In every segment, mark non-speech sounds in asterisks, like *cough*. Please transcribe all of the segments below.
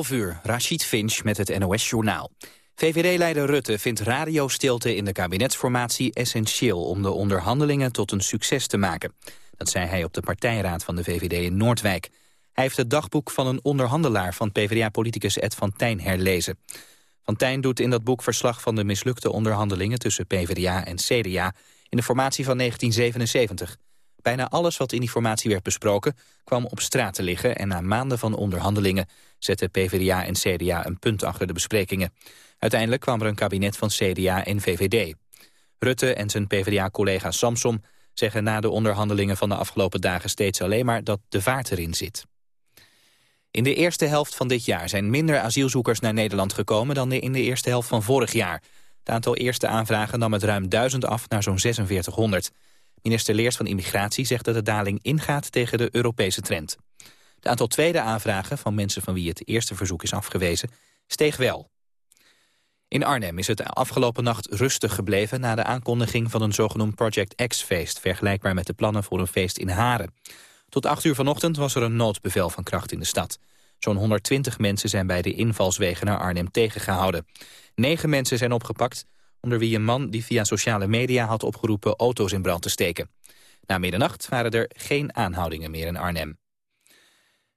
11 uur, Rachid Finch met het NOS-journaal. VVD-leider Rutte vindt radiostilte in de kabinetsformatie essentieel... om de onderhandelingen tot een succes te maken. Dat zei hij op de partijraad van de VVD in Noordwijk. Hij heeft het dagboek van een onderhandelaar van PvdA-politicus Ed van Tijn herlezen. Van Tijn doet in dat boek verslag van de mislukte onderhandelingen... tussen PvdA en CDA in de formatie van 1977... Bijna alles wat in die formatie werd besproken kwam op straat te liggen... en na maanden van onderhandelingen zetten PvdA en CDA een punt achter de besprekingen. Uiteindelijk kwam er een kabinet van CDA en VVD. Rutte en zijn PvdA-collega Samsom zeggen na de onderhandelingen van de afgelopen dagen steeds alleen maar dat de vaart erin zit. In de eerste helft van dit jaar zijn minder asielzoekers naar Nederland gekomen dan in de eerste helft van vorig jaar. Het aantal eerste aanvragen nam het ruim 1000 af naar zo'n 4600. Minister Leers van Immigratie zegt dat de daling ingaat tegen de Europese trend. Het aantal tweede aanvragen van mensen van wie het eerste verzoek is afgewezen steeg wel. In Arnhem is het afgelopen nacht rustig gebleven... na de aankondiging van een zogenoemd Project X-feest... vergelijkbaar met de plannen voor een feest in Haren. Tot acht uur vanochtend was er een noodbevel van kracht in de stad. Zo'n 120 mensen zijn bij de invalswegen naar Arnhem tegengehouden. Negen mensen zijn opgepakt, onder wie een man die via sociale media had opgeroepen auto's in brand te steken. Na middernacht waren er geen aanhoudingen meer in Arnhem.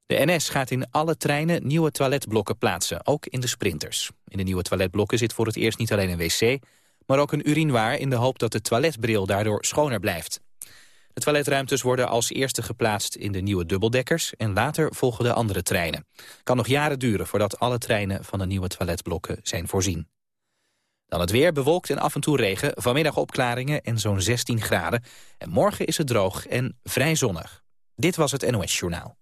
De NS gaat in alle treinen nieuwe toiletblokken plaatsen, ook in de sprinters. In de nieuwe toiletblokken zit voor het eerst niet alleen een wc... maar ook een urinoir in de hoop dat de toiletbril daardoor schoner blijft. De toiletruimtes worden als eerste geplaatst in de nieuwe dubbeldekkers... en later volgen de andere treinen. kan nog jaren duren voordat alle treinen van de nieuwe toiletblokken zijn voorzien. Dan het weer, bewolkt en af en toe regen. Vanmiddag opklaringen en zo'n 16 graden. En morgen is het droog en vrij zonnig. Dit was het NOS Journaal.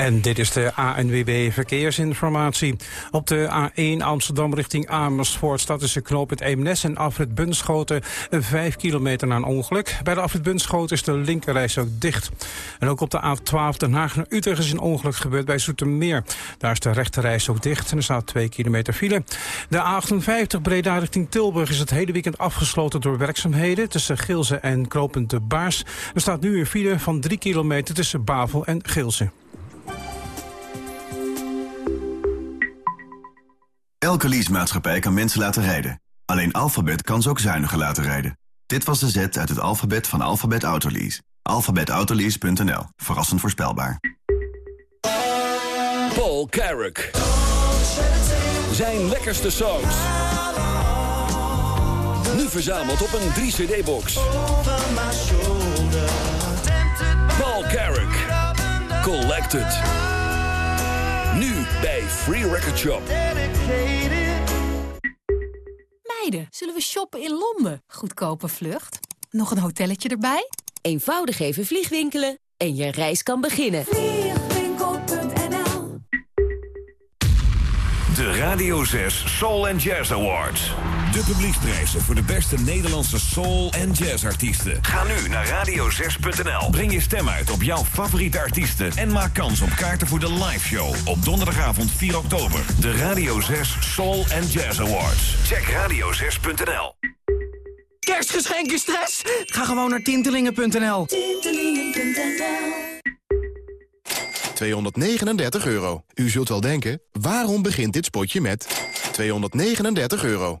En dit is de ANWB Verkeersinformatie. Op de A1 Amsterdam richting Amersfoort staat tussen knooppunt Eemnes en Afrit Bunschoten 5 kilometer na een ongeluk. Bij de Afrit Bunschoten is de linkerreis ook dicht. En ook op de A12 Den Haag naar Utrecht is een ongeluk gebeurd bij Zoetermeer. Daar is de rechterreis ook dicht en er staat 2 kilometer file. De A58 Breda richting Tilburg is het hele weekend afgesloten door werkzaamheden tussen Gilze en Knopend de Baars. Er staat nu een file van 3 kilometer tussen Bavel en Gilze. Elke leasemaatschappij kan mensen laten rijden. Alleen Alphabet kan ze ook zuiniger laten rijden. Dit was de Z uit het alfabet van Alphabet Autolease. Alphabetautolease.nl. Verrassend voorspelbaar. Paul Carrick. Zijn lekkerste songs. Nu verzameld op een 3-cd-box. Paul Carrick. Collected. Nu bij Free Record Shop. Meiden, zullen we shoppen in Londen? Goedkope vlucht. Nog een hotelletje erbij? Eenvoudig even vliegwinkelen en je reis kan beginnen. Vliegwinkel.nl De Radio 6 Soul and Jazz Awards. De publieksprijzen voor de beste Nederlandse soul- en jazzartiesten. Ga nu naar radio6.nl. Breng je stem uit op jouw favoriete artiesten... en maak kans op kaarten voor de live show op donderdagavond 4 oktober. De Radio 6 Soul and Jazz Awards. Check radio6.nl. Kerstgeschenken stress? Ga gewoon naar tintelingen.nl. 239 euro. U zult wel denken, waarom begint dit spotje met 239 euro?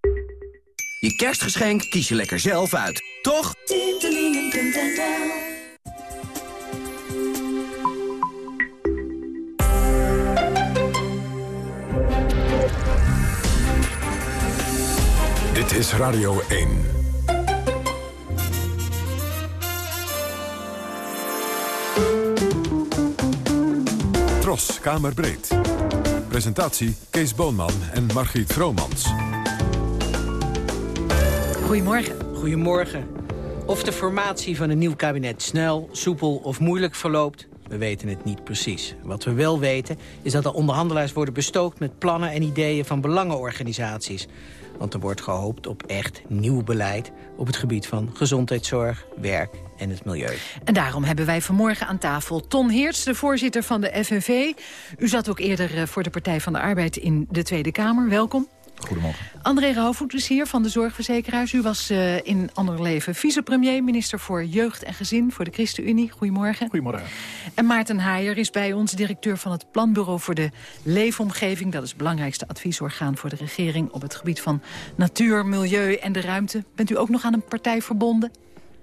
Je kerstgeschenk kies je lekker zelf uit, toch? Dit is Radio 1. Tros, Kamerbreed. Presentatie Kees Boonman en Margriet Vromans. Goedemorgen. Goedemorgen. Of de formatie van een nieuw kabinet snel, soepel of moeilijk verloopt... We weten het niet precies. Wat we wel weten is dat de onderhandelaars worden bestookt met plannen en ideeën van belangenorganisaties. Want er wordt gehoopt op echt nieuw beleid op het gebied van gezondheidszorg, werk en het milieu. En daarom hebben wij vanmorgen aan tafel Ton Heerts, de voorzitter van de FNV. U zat ook eerder eh, voor de Partij van de Arbeid in de Tweede Kamer. Welkom. Goedemorgen. André Rauwvoet is hier van de Zorgverzekeraars. U was uh, in ander leven vicepremier, minister voor Jeugd en Gezin voor de ChristenUnie. Goedemorgen. Goedemorgen. En Maarten Haaier is bij ons directeur van het Planbureau voor de Leefomgeving. Dat is het belangrijkste adviesorgaan voor de regering op het gebied van natuur, milieu en de ruimte. Bent u ook nog aan een partij verbonden?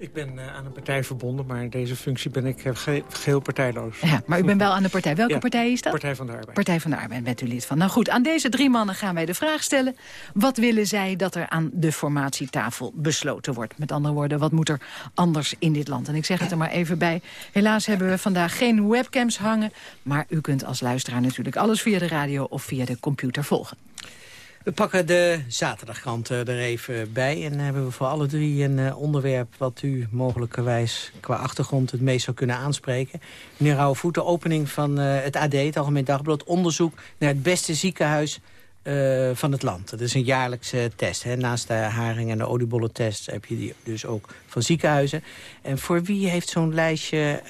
Ik ben uh, aan een partij verbonden, maar in deze functie ben ik ge geheel partijloos. Ja, maar u bent wel aan de partij. Welke ja, partij is dat? Partij van de Arbeid. Partij van de Arbeid, bent u lid van. Nou goed, aan deze drie mannen gaan wij de vraag stellen. Wat willen zij dat er aan de formatietafel besloten wordt? Met andere woorden, wat moet er anders in dit land? En ik zeg het er maar even bij. Helaas hebben we vandaag geen webcams hangen. Maar u kunt als luisteraar natuurlijk alles via de radio of via de computer volgen. We pakken de zaterdagkrant er even bij. En hebben we voor alle drie een uh, onderwerp wat u mogelijkerwijs qua achtergrond het meest zou kunnen aanspreken. Meneer Rauwvoet, de opening van uh, het AD, het Algemeen Dagblad, onderzoek naar het beste ziekenhuis van het land. Dat is een jaarlijkse test. Hè. Naast de haring- en de oliebollentest heb je die dus ook van ziekenhuizen. En voor wie heeft zo'n lijstje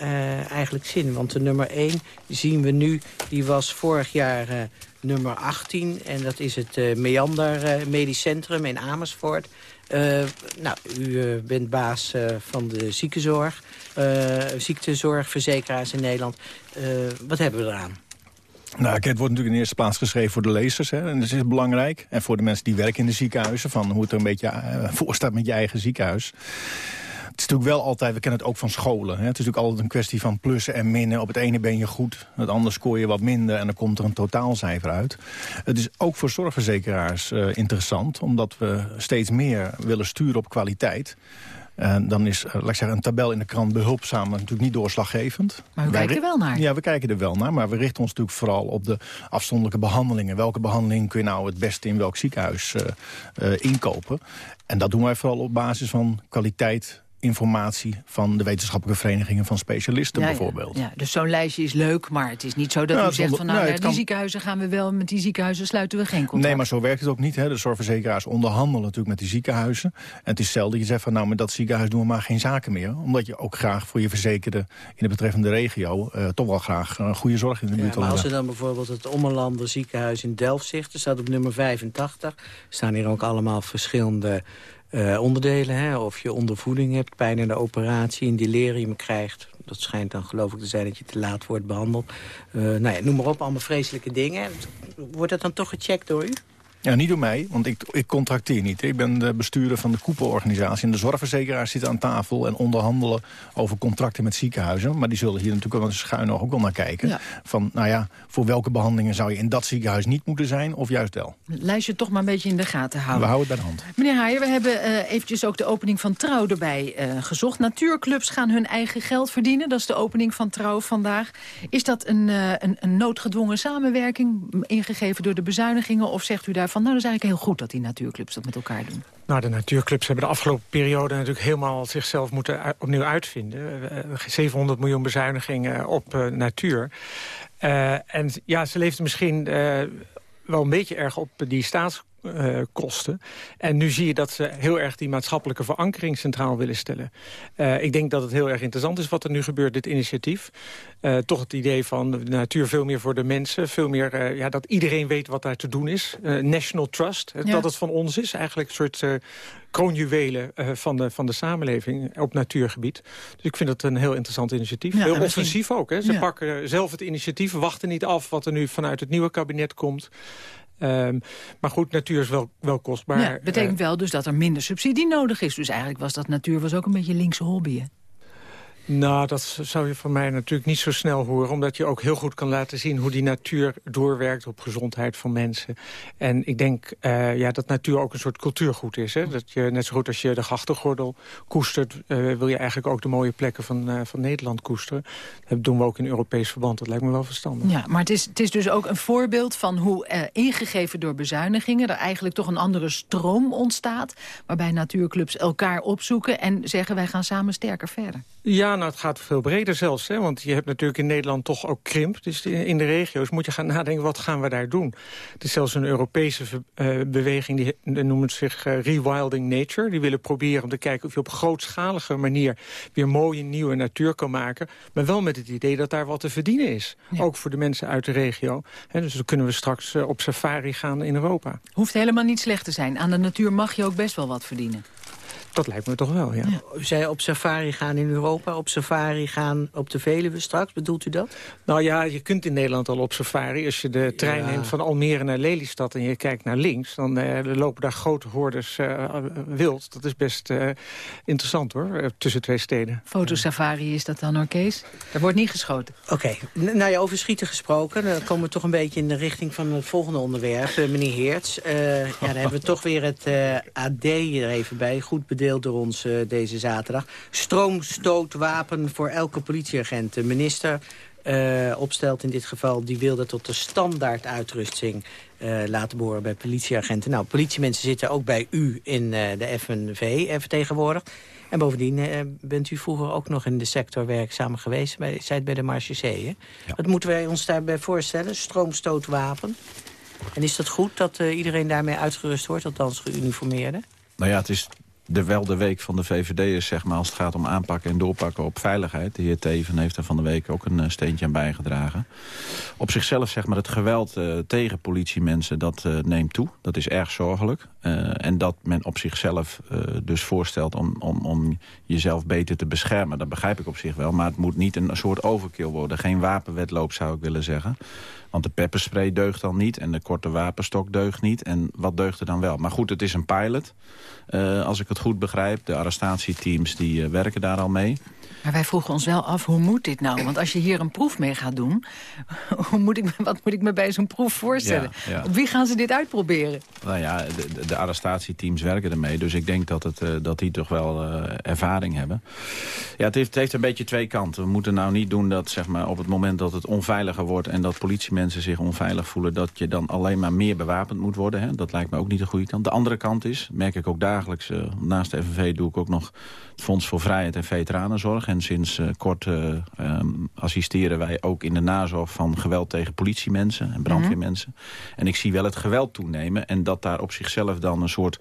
eigenlijk zin? Want de nummer 1 zien we nu, die was vorig jaar nummer 18. En dat is het uh, Meander uh, Medisch Centrum in Amersfoort. Uh, nou, u bent baas van de ziekenzorg, ziektezorgverzekeraars in Nederland. wat hebben we eraan? Nou, het wordt natuurlijk in eerste plaats geschreven voor de lezers. Hè, en dat is belangrijk. En voor de mensen die werken in de ziekenhuizen. Van hoe het er een beetje *laughs* voor staat met je eigen ziekenhuis. Het is natuurlijk wel altijd, we kennen het ook van scholen. Hè? Het is natuurlijk altijd een kwestie van plussen en minnen. Op het ene ben je goed, het andere scoor je wat minder... en dan komt er een totaalcijfer uit. Het is ook voor zorgverzekeraars uh, interessant... omdat we steeds meer willen sturen op kwaliteit. En dan is, uh, laat ik zeggen, een tabel in de krant behulpzaam natuurlijk niet doorslaggevend. Maar we kijken er wel naar. Ja, we kijken er wel naar. Maar we richten ons natuurlijk vooral op de afzonderlijke behandelingen. Welke behandeling kun je nou het beste in welk ziekenhuis uh, uh, inkopen? En dat doen wij vooral op basis van kwaliteit informatie van de wetenschappelijke verenigingen van specialisten ja, bijvoorbeeld. Ja, ja. dus zo'n lijstje is leuk, maar het is niet zo dat Ja, u zegt van nou, nee, die kan- ziekenhuizen gaan we wel, met die ziekenhuizen sluiten we geen contract. Nee, maar zo werkt het ook niet. Hè. De zorgverzekeraars onderhandelen natuurlijk met die ziekenhuizen. En het is zelden dat je zegt van nou, met dat ziekenhuis doen we maar geen zaken meer. Omdat je ook graag voor je verzekerde in de betreffende regio... eh, toch wel graag een goede zorg in de buurt Ja, wil maar als hebben. dan bijvoorbeeld het Ommerlander ziekenhuis in Delfzicht... dat staat op nummer 85, staan hier ook allemaal verschillende eh, onderdelen. Hè? Of je ondervoeding hebt, pijn in de operatie, een delirium krijgt. Dat schijnt dan geloof ik te zijn dat je te laat wordt behandeld. Eh, nou ja, noem maar op, allemaal vreselijke dingen. Wordt dat dan toch gecheckt door u? Ja, niet door mij, want ik, ik contracteer niet. Ik ben de bestuurder van de koepelorganisatie. En de zorgverzekeraars zitten aan tafel en onderhandelen over contracten met ziekenhuizen. Maar die zullen hier natuurlijk wel een schuin ook wel naar kijken. Ja. Van, nou ja, voor welke behandelingen zou je in dat ziekenhuis niet moeten zijn of juist wel? Het lijstje toch maar een beetje in de gaten We houden. houden het bij de hand. Meneer Haier, we hebben eh, eventjes ook de opening van Trouw erbij eh, gezocht. Natuurclubs gaan hun eigen geld verdienen. Dat is de opening van Trouw vandaag. Is dat een, eh, een, een noodgedwongen samenwerking, ingegeven door de bezuinigingen? Of zegt u daarvan, nou is eigenlijk heel goed dat die natuurclubs dat met elkaar doen? Nou, de natuurclubs hebben de afgelopen periode natuurlijk helemaal zichzelf moeten opnieuw uitvinden. Eh, 700 miljoen bezuinigingen op eh, natuur. Eh, en ja, ze leefden misschien eh, wel een beetje erg op die staatskosten. en nu zie je dat ze heel erg die maatschappelijke verankering centraal willen stellen. Eh, ik denk dat het heel erg interessant is wat er nu gebeurt, dit initiatief. Eh, toch het idee van de natuur veel meer voor de mensen. Veel meer eh, ja, dat iedereen weet wat daar te doen is. Eh, national trust, eh, Ja. dat het van ons is. Eigenlijk een soort eh, kroonjuwelen eh, van, de, van de samenleving op natuurgebied. Dus ik vind het een heel interessant initiatief. Ja, heel misschien- offensief ook. Hè. Ze Ja. pakken zelf het initiatief, wachten niet af wat er nu vanuit het nieuwe kabinet komt. Ehm, maar goed, natuur is wel, wel kostbaar. ja, betekent Eh, wel dus dat er minder subsidie nodig is. Dus eigenlijk was dat natuur was ook een beetje linkse hobby. Hè? Nou, dat zou je van mij natuurlijk niet zo snel horen... omdat je ook heel goed kan laten zien hoe die natuur doorwerkt... op gezondheid van mensen. En ik denk eh, ja, dat natuur ook een soort cultuurgoed is. Hè? Dat je, net zo goed als je de grachtengordel koestert... eh, wil je eigenlijk ook de mooie plekken van, eh, van Nederland koesteren. Dat doen we ook in Europees verband. Dat lijkt me wel verstandig. Ja, maar het is, het is dus ook een voorbeeld van hoe ingegeven door bezuinigingen... er eigenlijk toch een andere stroom ontstaat... waarbij natuurclubs elkaar opzoeken en zeggen wij gaan samen sterker verder. Ja, nou, het gaat veel breder zelfs. Hè, want je hebt natuurlijk in Nederland toch ook krimp. Dus in de regio's moet je gaan nadenken, wat gaan we daar doen? Het is zelfs een Europese uh, beweging, die, die noemt zich uh, Rewilding Nature. Die willen proberen om te kijken of je op grootschalige manier... weer mooie nieuwe natuur kan maken. Maar wel met het idee dat daar wat te verdienen is. Ook voor de mensen uit de regio. He, dus dan kunnen we straks uh, op safari gaan in Europa. Hoeft helemaal niet slecht te zijn. Aan de natuur mag je ook best wel wat verdienen. Dat lijkt me toch wel, ja. ja. U zei op safari gaan in Europa, op safari gaan op de Veluwe straks. Bedoelt u dat? Nou ja, je kunt in Nederland al op safari. Als je de trein neemt van Almere naar Lelystad en je kijkt naar links... dan uh, lopen daar grote hordes uh, wild. Dat is best uh, interessant hoor, tussen twee steden. Fotosafari is dat dan hoor, Kees? Er wordt niet geschoten. Oké, okay. nou ja, over schieten gesproken. Dan komen we toch een beetje in de richting van het volgende onderwerp. meneer Heerts, ja, dan hebben we toch weer het AD hier even bij. Goed bedeeld door ons uh, deze zaterdag. Stroomstootwapen voor elke politieagent. De minister uh, opstelt in dit geval... die wil dat tot de standaard uitrusting uh, laten behoren bij politieagenten. Nou, politiemensen zitten ook bij u in de FNV vertegenwoordigd. En bovendien bent u vroeger ook nog in de sector werkzaam geweest. Bij, zijt bij de Marchesee, Ja. Wat moeten wij ons daarbij voorstellen? Stroomstootwapen. En is dat goed dat iedereen daarmee uitgerust wordt, althans geuniformeerde? Nou ja, het is de wel de week van de VVD is, zeg maar, als het gaat om aanpakken en doorpakken op veiligheid. De heer Teven heeft er van de week ook een eh, steentje aan bijgedragen. Op zichzelf, zeg maar, het geweld uh, tegen politiemensen, dat uh, neemt toe. Dat is erg zorgelijk. En dat men op zichzelf dus voorstelt om, om, om jezelf beter te beschermen. Dat begrijp ik op zich wel, maar het moet niet een soort overkill worden. Geen wapenwetloop, zou ik willen zeggen. Want de pepperspray deugt dan niet en de korte wapenstok deugt niet. En wat deugt er dan wel? Maar goed, het is een pilot, als ik het goed begrijp. De arrestatieteams die uh, werken daar al mee. Maar wij vroegen ons wel af, hoe moet dit nou? Want als je hier een proef mee gaat doen... *laughs* Hoe moet ik, wat moet ik me bij zo'n proef voorstellen? Ja, ja. Op wie gaan ze dit uitproberen? Nou ja, de, de arrestatieteams werken ermee. Dus ik denk dat, het, uh, dat die toch wel uh, ervaring hebben. Ja, het heeft, het heeft een beetje twee kanten. We moeten nou niet doen dat zeg maar, op het moment dat het onveiliger wordt... en dat politiemensen zich onveilig voelen... dat je dan alleen maar meer bewapend moet worden. Hè? Dat lijkt me ook niet de goede kant. De andere kant is, merk ik ook dagelijks... Uh, naast de FNV doe ik ook nog het Fonds voor Vrijheid en Veteranenzorg... En sinds uh, kort uh, um, assisteren wij ook in de nazorg van geweld tegen politiemensen en brandweermensen. Mm -hmm. En ik zie wel het geweld toenemen en dat daar op zichzelf dan een soort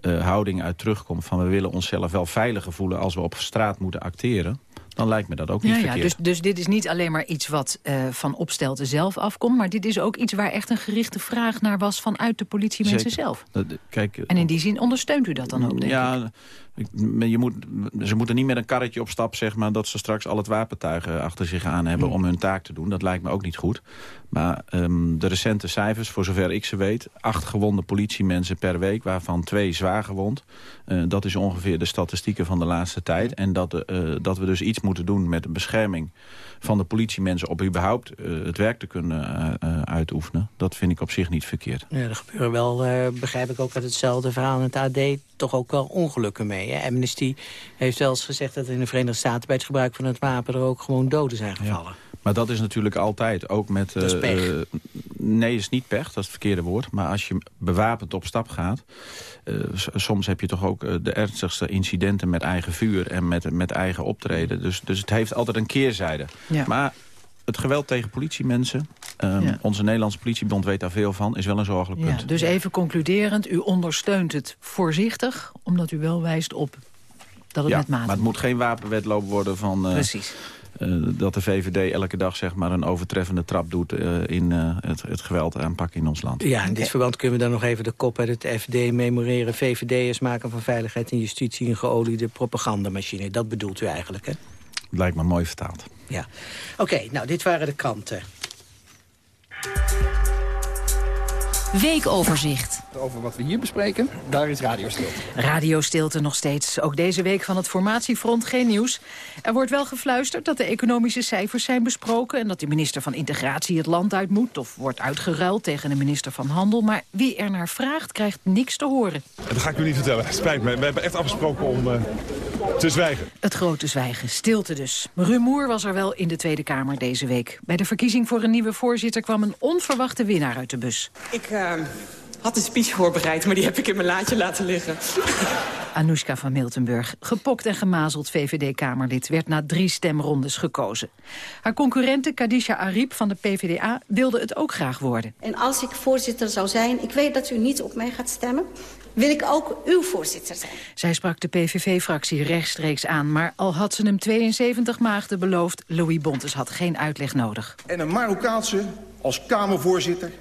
uh, houding uit terugkomt van we willen onszelf wel veiliger voelen als we op straat moeten acteren dan lijkt me dat ook niet ja, verkeerd. Ja, dus, dus dit is niet alleen maar iets wat uh, van Opstelten zelf afkomt... maar dit is ook iets waar echt een gerichte vraag naar was... vanuit de politiemensen zelf. Kijk, en in die zin ondersteunt u dat dan ook, denk ja, ik? Je moet, ze moeten niet met een karretje op stap, zeg maar... dat ze straks al het wapentuigen achter zich aan hebben mm. om hun taak te doen. Dat lijkt me ook niet goed. Maar um, de recente cijfers, voor zover ik ze weet... acht gewonde politiemensen per week, waarvan twee zwaar gewond. Uh, dat is ongeveer de statistieken van de laatste tijd. En dat, uh, dat we dus iets moeten doen met de bescherming van de politiemensen... op überhaupt uh, het werk te kunnen uitoefenen. Dat vind ik op zich niet verkeerd. Ja, er gebeuren wel, begrijp ik ook uit hetzelfde verhaal in het AD... toch ook wel ongelukken mee. Hè? Amnesty heeft wel eens gezegd dat in de Verenigde Staten... bij het gebruik van het wapen er ook gewoon doden zijn gevallen. Ja. Maar dat is natuurlijk altijd ook met... Dat is pech. Uh, nee, is niet pech, dat is het verkeerde woord. Maar als je bewapend op stap gaat... Uh, soms heb je toch ook uh, de ernstigste incidenten met eigen vuur... en met, met eigen optreden. Dus, dus het heeft altijd een keerzijde. Ja. Maar het geweld tegen politiemensen... Um, ja. Onze Nederlandse politiebond weet daar veel van, is wel een zorgelijk punt. Ja, dus even concluderend, u ondersteunt het voorzichtig... omdat u wel wijst op dat het ja, met mate maar het moet geen wapenwetloop worden van... Uh, Precies. Uh, dat de VVD elke dag zeg maar, een overtreffende trap doet uh, in uh, het, het geweld aanpakken in ons land. Ja, in dit verband kunnen we dan nog even de kop uit het FD memoreren. VVD'ers maken van veiligheid en justitie een geoliede propagandamachine. Dat bedoelt u eigenlijk, hè? Lijkt me mooi vertaald. Ja. Oké, nou, dit waren de kranten. Weekoverzicht. Over wat we hier bespreken, daar is radiostilte. Radiostilte nog steeds. Ook deze week van het formatiefront geen nieuws. Er wordt wel gefluisterd dat de economische cijfers zijn besproken... en dat de minister van Integratie het land uit moet... of wordt uitgeruild tegen de minister van Handel. Maar wie er naar vraagt, krijgt niks te horen. Dat ga ik u niet vertellen. Spijt me. We hebben echt afgesproken om uh, te zwijgen. Het grote zwijgen. Stilte dus. Rumoer was er wel in de Tweede Kamer deze week. Bij de verkiezing voor een nieuwe voorzitter kwam een onverwachte winnaar uit de bus. Ik... Uh had een speech voorbereid, maar die heb ik in mijn laadje laten liggen. *laughs* Anoushka van Miltenburg, gepokt en gemazeld VVD-Kamerlid... werd na drie stemrondes gekozen. Haar concurrente Kadisha Ariep van de PvdA wilde het ook graag worden. En als ik voorzitter zou zijn, ik weet dat u niet op mij gaat stemmen... wil ik ook uw voorzitter zijn. Zij sprak de PVV-fractie rechtstreeks aan... maar al had ze hem 72 maagden beloofd... Louis Bontes had geen uitleg nodig. En een Marokkaanse als Kamervoorzitter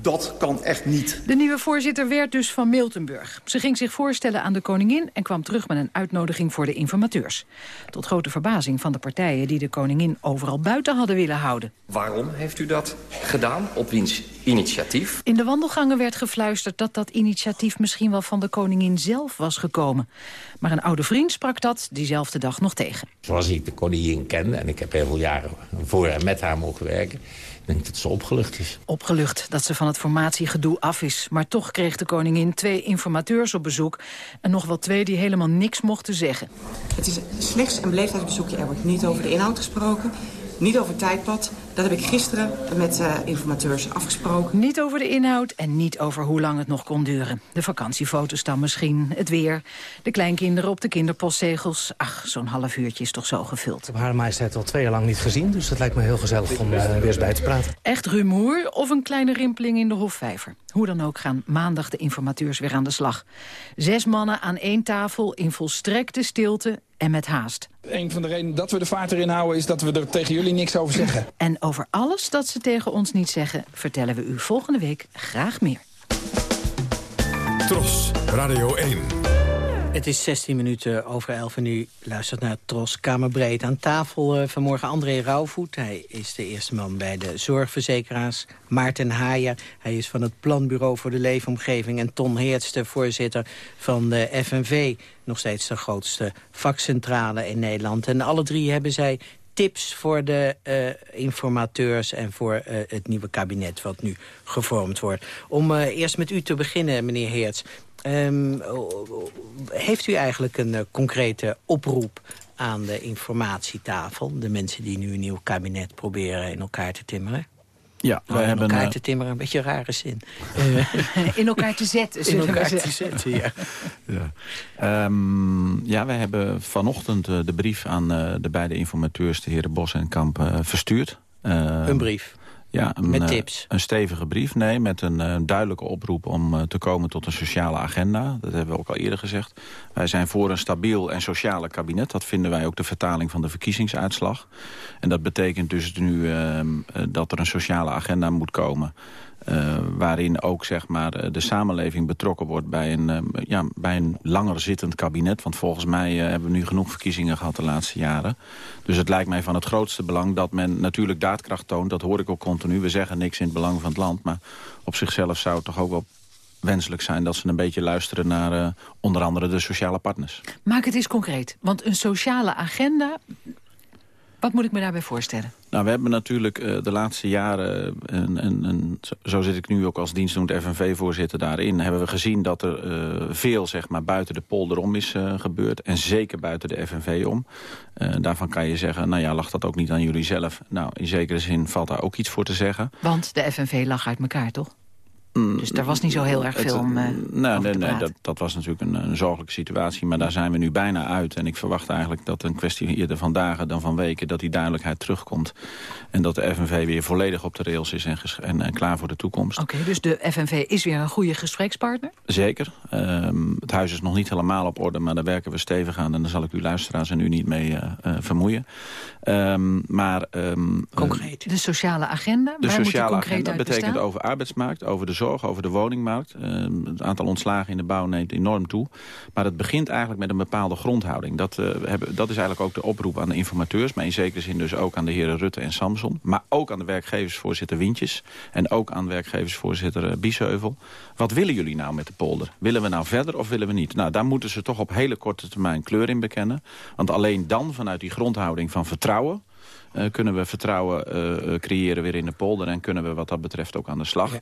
dat kan echt niet. De nieuwe voorzitter werd dus van Miltenburg. Ze ging zich voorstellen aan de koningin en kwam terug met een uitnodiging voor de informateurs. Tot grote verbazing van de partijen die de koningin overal buiten hadden willen houden. Waarom heeft u dat gedaan? Op wiens initiatief? In de wandelgangen werd gefluisterd dat dat initiatief misschien wel van de koningin zelf was gekomen. Maar een oude vriend sprak dat diezelfde dag nog tegen. Zoals ik de koningin ken, en ik heb heel veel jaren voor en met haar mogen werken denk dat ze opgelucht is. Opgelucht dat ze van het formatiegedoe af is. Maar toch kreeg de koningin twee informateurs op bezoek... en nog wel twee die helemaal niks mochten zeggen. Het is slechts een beleefdheidsbezoekje. Er wordt niet over de inhoud gesproken. Niet over tijdpad. Dat heb ik gisteren met uh, informateurs afgesproken. Niet over de inhoud en niet over hoe lang het nog kon duren. De vakantiefoto's dan misschien, het weer, de kleinkinderen op de kinderpostzegels. Ach, zo'n half uurtje is toch zo gevuld. Ik heb haar majesteit al twee jaar lang niet gezien, dus het lijkt me heel gezellig om uh, weer eens bij te praten. Echt rumoer of een kleine rimpeling in de Hofvijver? Hoe dan ook gaan maandag de informateurs weer aan de slag. Zes mannen aan één tafel in volstrekte stilte en met haast. Een van de redenen dat we de vaart erin houden... is dat we er tegen jullie niks over zeggen. *laughs* En over alles dat ze tegen ons niet zeggen... vertellen we u volgende week graag meer. Tros, Radio 1. Het is 16 minuten over 11 en u luistert naar Tros Kamerbreed. Aan tafel uh, vanmorgen André Rauwvoet. Hij is de eerste man bij de zorgverzekeraars. Maarten Haaien, hij is van het Planbureau voor de Leefomgeving. En Ton Heerts, de voorzitter van de FNV. Nog steeds de grootste vakcentrale in Nederland. En alle drie hebben zij tips voor de uh, informateurs en voor uh, het nieuwe kabinet wat nu gevormd wordt. Om eerst met u te beginnen, meneer Heerts. Um, heeft u eigenlijk een uh, concrete oproep aan de informatietafel? De mensen die nu een nieuw kabinet proberen in elkaar te timmeren? Ja, nou, in hebben, elkaar uh, te timmeren, een beetje een rare zin. *laughs* in elkaar te zetten, In elkaar te zetten, ja. *laughs* ja. Um, ja, wij hebben vanochtend uh, de brief aan uh, de beide informateurs... de heren Bos en Kamp, verstuurd. een brief? Ja, een, met tips? een stevige brief, nee, met een uh, duidelijke oproep om uh, te komen tot een sociale agenda. Dat hebben we ook al eerder gezegd. Wij zijn voor een stabiel en sociale kabinet. Dat vinden wij ook de vertaling van de verkiezingsuitslag. En dat betekent dus nu uh, dat er een sociale agenda moet komen... Uh, waarin ook zeg maar, de samenleving betrokken wordt bij een, uh, ja, bij een langer zittend kabinet. Want volgens mij hebben we nu genoeg verkiezingen gehad de laatste jaren. Dus het lijkt mij van het grootste belang dat men natuurlijk daadkracht toont. Dat hoor ik ook continu. We zeggen niks in het belang van het land. Maar op zichzelf zou het toch ook wel wenselijk zijn dat ze een beetje luisteren naar onder andere de sociale partners. Maak het eens concreet. Want een sociale agenda, wat moet ik me daarbij voorstellen? Nou, we hebben natuurlijk uh, de laatste jaren, en, en, en zo zit ik nu ook als dienstdoend FNV-voorzitter daarin... hebben we gezien dat er uh, veel zeg maar, buiten de polder om is uh, gebeurd. En zeker buiten de FNV om. daarvan kan je zeggen, nou ja, lag dat ook niet aan jullie zelf? Nou, in zekere zin valt daar ook iets voor te zeggen. Want de FNV lag uit elkaar, toch? Dus daar was niet zo heel erg veel om uh, nou, nee, nee, dat, dat, was natuurlijk een, een, zorgelijke situatie. Maar daar zijn we nu bijna uit. En ik verwacht eigenlijk dat een kwestie eerder van dagen dan van weken... dat die duidelijkheid terugkomt. En dat de FNV weer volledig op de rails is en, en, en klaar voor de toekomst. Oké, okay, dus de FNV is weer een goede gesprekspartner? Zeker. Um, het huis is nog niet helemaal op orde, maar daar werken we stevig aan. En daar zal ik uw luisteraars en u niet mee uh, vermoeien. Um, maar, um, concreet. De sociale agenda? De Waar sociale agenda betekent over arbeidsmarkt, over de over de woningmarkt. Uh, het aantal ontslagen in de bouw neemt enorm toe. Maar het begint eigenlijk met een bepaalde grondhouding. Dat, uh, hebben, dat is eigenlijk ook de oproep aan de informateurs. Maar in zekere zin dus ook aan de heren Rutte en Samson. Maar ook aan de werkgeversvoorzitter Wintjes. En ook aan werkgeversvoorzitter uh, Biesheuvel. Wat willen jullie nou met de polder? Willen we nou verder of willen we niet? Nou, daar moeten ze toch op hele korte termijn kleur in bekennen. Want alleen dan vanuit die grondhouding van vertrouwen... Uh, kunnen we vertrouwen creëren weer in de polder... en kunnen we wat dat betreft ook aan de slag.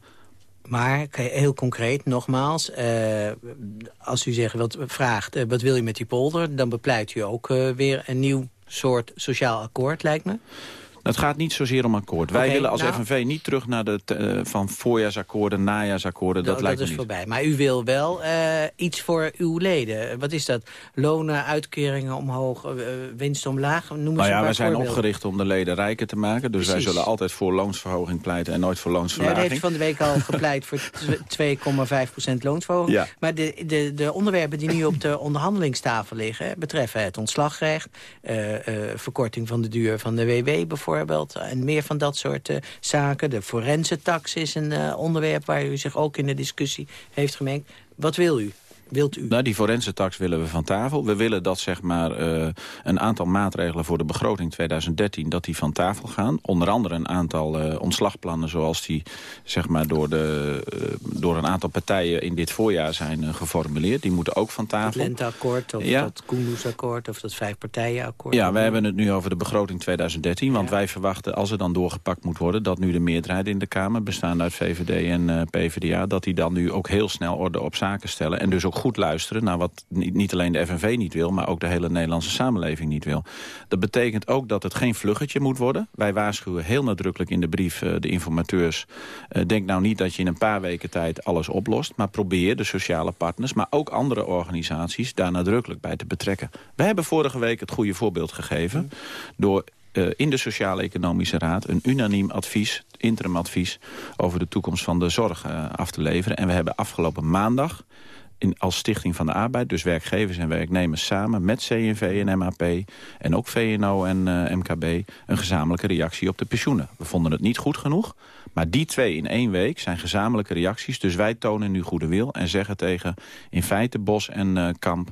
Maar heel concreet, nogmaals, uh, als u zegt, wat, vraagt uh, wat wil je met die polder... dan bepleit u ook uh, weer een nieuw soort sociaal akkoord, lijkt me. Het gaat niet zozeer om akkoord. Wij willen als nou- FNV niet terug naar de uh, van voorjaarsakkoorden, najaarsakkoorden. Dat, dat, lijkt dat is me niet. voorbij. Maar u wil wel uh, iets voor uw leden. Wat is dat? Lonen, uitkeringen omhoog, uh, winst omlaag? Noem eens nou ja, wij zijn opgericht om de leden rijker te maken. Dus Precies. wij zullen altijd voor loonsverhoging pleiten en nooit voor loonsverlaging. u heeft van de week al *laughs* gepleit voor 2,5% loonsverhoging. Ja. Maar de, de, de onderwerpen die nu op de onderhandelingstafel liggen... betreffen het ontslagrecht, verkorting van de duur van de WW bijvoorbeeld... en meer van dat soort uh, zaken. De forensentax is een onderwerp waar u zich ook in de discussie heeft gemengd. Wat wil u? Wilt u? Nou, die forensentax willen we van tafel. We willen dat zeg maar, uh, een aantal maatregelen voor de begroting 2013... dat die van tafel gaan. Onder andere een aantal uh, ontslagplannen zoals die zeg maar, door, de, uh, door een aantal partijen in dit voorjaar zijn geformuleerd. Die moeten ook van tafel. Het lenteakkoord of ja. dat Koendersakkoord of dat vijfpartijenakkoord. Ja, we hebben het nu over de begroting 2013. Want ja. wij verwachten, als er dan doorgepakt moet worden... dat nu de meerderheid in de Kamer, bestaande uit VVD en PvdA... dat die dan nu ook heel snel orde op zaken stellen. En dus ook goed luisteren naar wat niet alleen de FNV niet wil... maar ook de hele Nederlandse samenleving niet wil. Dat betekent ook dat het geen vluggetje moet worden. Wij waarschuwen heel nadrukkelijk in de brief uh, de informateurs... Uh, denk nou niet dat je in een paar weken tijd alles oplost... maar probeer de sociale partners, maar ook andere organisaties... daar nadrukkelijk bij te betrekken. We hebben vorige week het goede voorbeeld gegeven... door uh, in de Sociaal-Economische Raad een unaniem advies, interimadvies... over de toekomst van de zorg af te leveren. En we hebben afgelopen maandag in, als Stichting van de Arbeid, dus werkgevers en werknemers samen... met CNV en MAP en ook VNO en uh, MKB... een gezamenlijke reactie op de pensioenen. We vonden het niet goed genoeg, maar die twee in één week zijn gezamenlijke reacties. Dus wij tonen nu goede wil en zeggen tegen in feite Bos en uh, Kamp...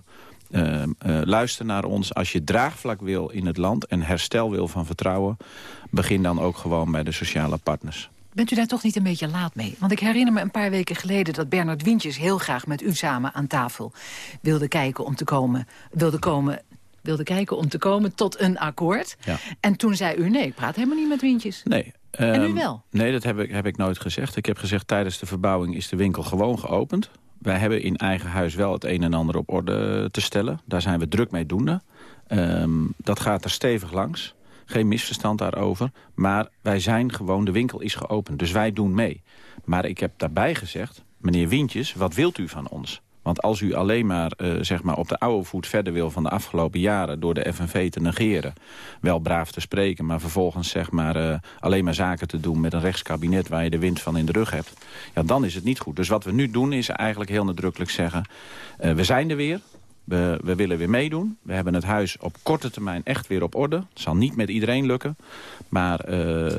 Uh, luister naar ons. Als je draagvlak wil in het land en herstel wil van vertrouwen... begin dan ook gewoon bij de sociale partners. Bent u daar toch niet een beetje laat mee? Want ik herinner me een paar weken geleden dat Bernard Wintjes heel graag met u samen aan tafel wilde kijken om te komen, wilde komen, wilde kijken om te komen tot een akkoord. Ja. En toen zei u nee, ik praat helemaal niet met Wintjes. Nee. En u wel? Nee, dat heb ik, heb ik nooit gezegd. Ik heb gezegd tijdens de verbouwing is de winkel gewoon geopend. Wij hebben in eigen huis wel het een en ander op orde te stellen. Daar zijn we druk mee doende. Um, dat gaat er stevig langs. Geen misverstand daarover. Maar wij zijn gewoon, de winkel is geopend. Dus wij doen mee. Maar ik heb daarbij gezegd, meneer Wientjes, wat wilt u van ons? Want als u alleen maar, uh, zeg maar op de oude voet verder wil van de afgelopen jaren... door de FNV te negeren, wel braaf te spreken... maar vervolgens zeg maar, uh, alleen maar zaken te doen met een rechtskabinet... waar je de wind van in de rug hebt, ja, dan is het niet goed. Dus wat we nu doen is eigenlijk heel nadrukkelijk zeggen... Uh, we zijn er weer, we, we, willen weer meedoen. We hebben het huis op korte termijn echt weer op orde. Het zal niet met iedereen lukken. Maar uh, uh,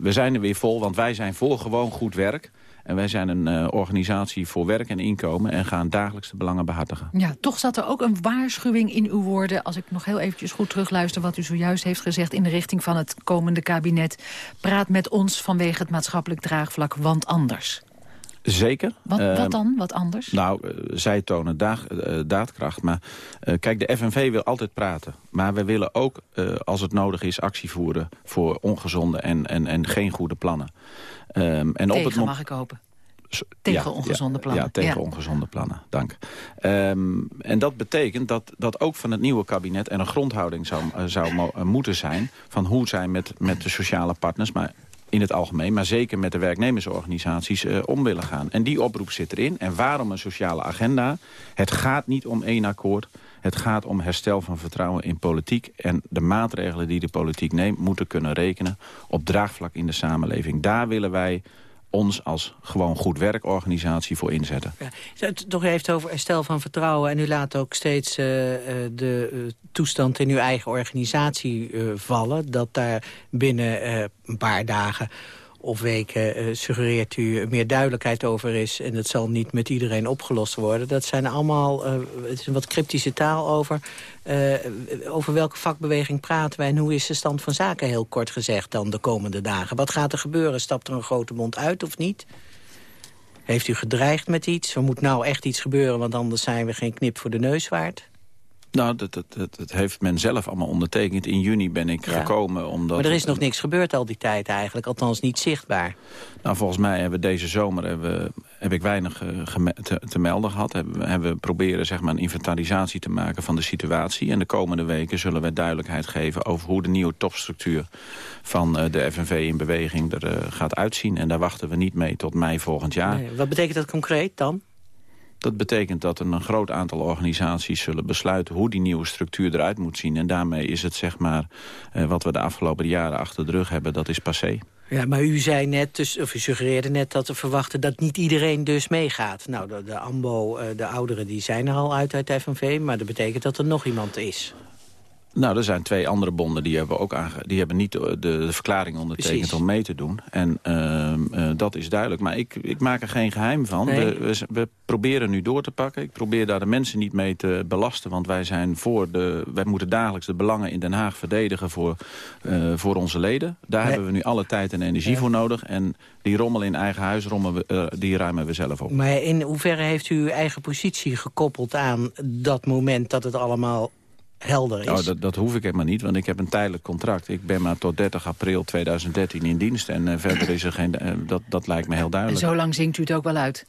we zijn er weer vol, want wij zijn voor gewoon goed werk. En wij zijn een uh, organisatie voor werk en inkomen... en gaan dagelijks de belangen behartigen. Ja, toch zat er ook een waarschuwing in uw woorden... als ik nog heel eventjes goed terugluister wat u zojuist heeft gezegd... in de richting van het komende kabinet. Praat met ons vanwege het maatschappelijk draagvlak, want anders. Zeker. Wat, wat, dan? Wat anders? Nou, uh, zij tonen daag, uh, daadkracht. Maar kijk, de FNV wil altijd praten. Maar we willen ook, als het nodig is, actie voeren... voor ongezonde en, en, en geen goede plannen. Um, en tegen op het mag ik hopen. Tegen ja, ongezonde ja, plannen. Ja, tegen ja. ongezonde plannen, dank. Um, en dat betekent dat, dat ook van het nieuwe kabinet... er een grondhouding zou, zou mo moeten zijn... van hoe zij met, met de sociale partners... maar in het algemeen, maar zeker met de werknemersorganisaties uh, om willen gaan. En die oproep zit erin. En waarom een sociale agenda? Het gaat niet om één akkoord. Het gaat om herstel van vertrouwen in politiek. En de maatregelen die de politiek neemt... moeten kunnen rekenen op draagvlak in de samenleving. Daar willen wij ons als gewoon goed werkorganisatie voor inzetten. Ja, toch heeft over herstel van vertrouwen... en u laat ook steeds uh, de uh, toestand in uw eigen organisatie vallen... dat daar binnen een paar dagen of weken suggereert u meer duidelijkheid over is... en het zal niet met iedereen opgelost worden. Dat zijn allemaal, het is een wat cryptische taal over... over welke vakbeweging praten wij en hoe is de stand van zaken... heel kort gezegd dan de komende dagen. Wat gaat er gebeuren? Stapt er een grote mond uit of niet? Heeft u gedreigd met iets? Er moet nou echt iets gebeuren, want anders zijn we geen knip voor de neus waard? Nou, dat, dat, dat, dat, heeft men zelf allemaal ondertekend. In juni ben ik gekomen omdat... Maar er is nog niks gebeurd al die tijd eigenlijk. Althans niet zichtbaar. Nou, volgens mij hebben we deze zomer hebben, heb ik weinig uh, te, te, melden gehad. Hebben, hebben we proberen zeg maar, een inventarisatie te maken van de situatie. En de komende weken zullen we duidelijkheid geven... over hoe de nieuwe topstructuur van uh, de FNV in beweging er uh, gaat uitzien. En daar wachten we niet mee tot mei volgend jaar. Nee, wat betekent dat concreet dan? Dat betekent dat een groot aantal organisaties zullen besluiten... hoe die nieuwe structuur eruit moet zien. En daarmee is het zeg maar uh, wat we de afgelopen jaren achter de rug hebben... dat is passé. Ja, maar u zei net, dus, of u suggereerde net dat we verwachten dat niet iedereen dus meegaat. Nou, de, de AMBO, de ouderen, die zijn er al uit uit FNV... maar dat betekent dat er nog iemand is. Nou, er zijn twee andere bonden die hebben, ook aange die hebben niet de, de verklaring ondertekend Precies. om mee te doen. En uh, uh, dat is duidelijk. Maar ik, ik maak er geen geheim van. Nee. We, we, we, proberen nu door te pakken. Ik probeer daar de mensen niet mee te belasten. Want wij, zijn voor de, wij moeten dagelijks de belangen in Den Haag verdedigen voor, uh, voor onze leden. Daar nee. hebben we nu alle tijd en energie ja. voor nodig. En die rommel in eigen huis, we, uh, die ruimen we zelf op. Maar in hoeverre heeft u uw eigen positie gekoppeld aan dat moment dat het allemaal helder is. Oh, dat, dat, hoef ik helemaal niet, want ik heb een tijdelijk contract. Ik ben maar tot 30 april 2013 in dienst. En uh, verder is er geen... Uh, dat, dat lijkt me heel duidelijk. En zo lang zingt u het ook wel uit?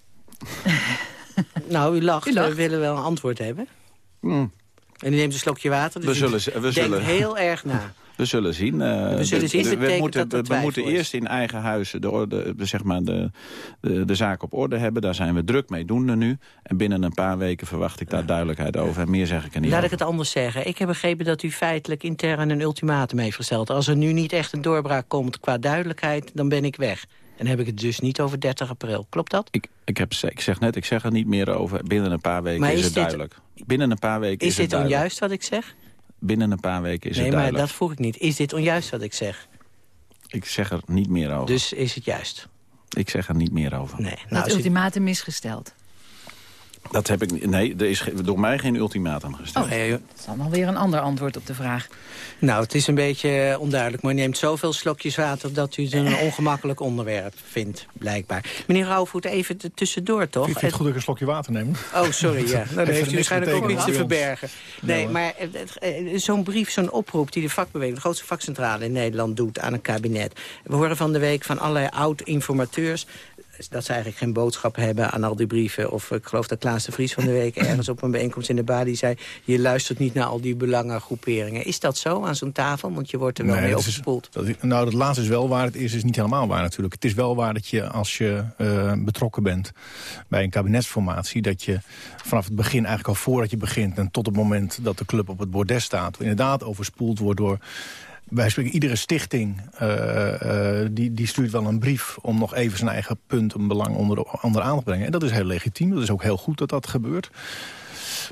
*laughs* nou, u lacht. u lacht. We willen wel een antwoord hebben. Mm. En u neemt een slokje water, dus we zullen, we zullen... heel erg na. We zullen zien. Uh, we zullen zien. we, we moeten, we moeten eerst in eigen huis de, orde, zeg maar de, de, de, zaak op orde hebben. Daar zijn we druk mee doende nu. En binnen een paar weken verwacht ik daar duidelijkheid over. En meer zeg ik er niet Laat over. ik het anders zeggen. Ik heb begrepen dat u feitelijk intern een ultimatum heeft gesteld. Als er nu niet echt een doorbraak komt qua duidelijkheid, dan ben ik weg. En heb ik het dus niet over 30 april. Klopt dat? Ik, ik, heb, ik zeg net, ik zeg er niet meer over. Binnen een paar weken is, is het dit, duidelijk. Binnen een paar weken is, is het dit onjuist wat ik zeg? Binnen een paar weken is nee, het duidelijk. Nee, maar dat vroeg ik niet. Is dit onjuist wat ik zeg? Ik zeg er niet meer over. Dus is het juist? Ik zeg er niet meer over. Nee. Nou, het ultimatum is gesteld. Dat heb ik Nee, er is door mij geen ultimatum gesteld. Oh, nee, dat is dan alweer een ander antwoord op de vraag. Nou, het is een beetje onduidelijk. Maar u neemt zoveel slokjes water dat u het een ongemakkelijk onderwerp vindt, blijkbaar. Meneer Rauwvoet, even tussendoor, toch? Ik vind het goed dat ik een slokje water neem. Oh, sorry, ja. *laughs* Nou, dan heeft u waarschijnlijk ook iets te verbergen. Nee, nee maar zo'n brief, zo'n oproep die de vakbeweging... de grootste vakcentrale in Nederland doet aan een kabinet. We horen van de week van allerlei oud-informateurs dat ze eigenlijk geen boodschap hebben aan al die brieven. Of ik geloof dat Klaas de Vries van de week *laughs* ergens op een bijeenkomst in de Bali zei... je luistert niet naar al die belangengroeperingen. Is dat zo aan zo'n tafel? Want je wordt er wel nee, mee opgespoeld. Nou, dat laatste is wel waar. Het is, is niet helemaal waar natuurlijk. Het is wel waar dat je als je uh, betrokken bent bij een kabinetsformatie... dat je vanaf het begin, eigenlijk al voordat je begint... en tot het moment dat de club op het bordes staat... inderdaad overspoeld wordt door wij spreken, iedere stichting uh, uh, die, die stuurt wel een brief... om nog even zijn eigen punt, een belang onder, onder aan te brengen. En dat is heel legitiem. Dat is ook heel goed dat dat gebeurt.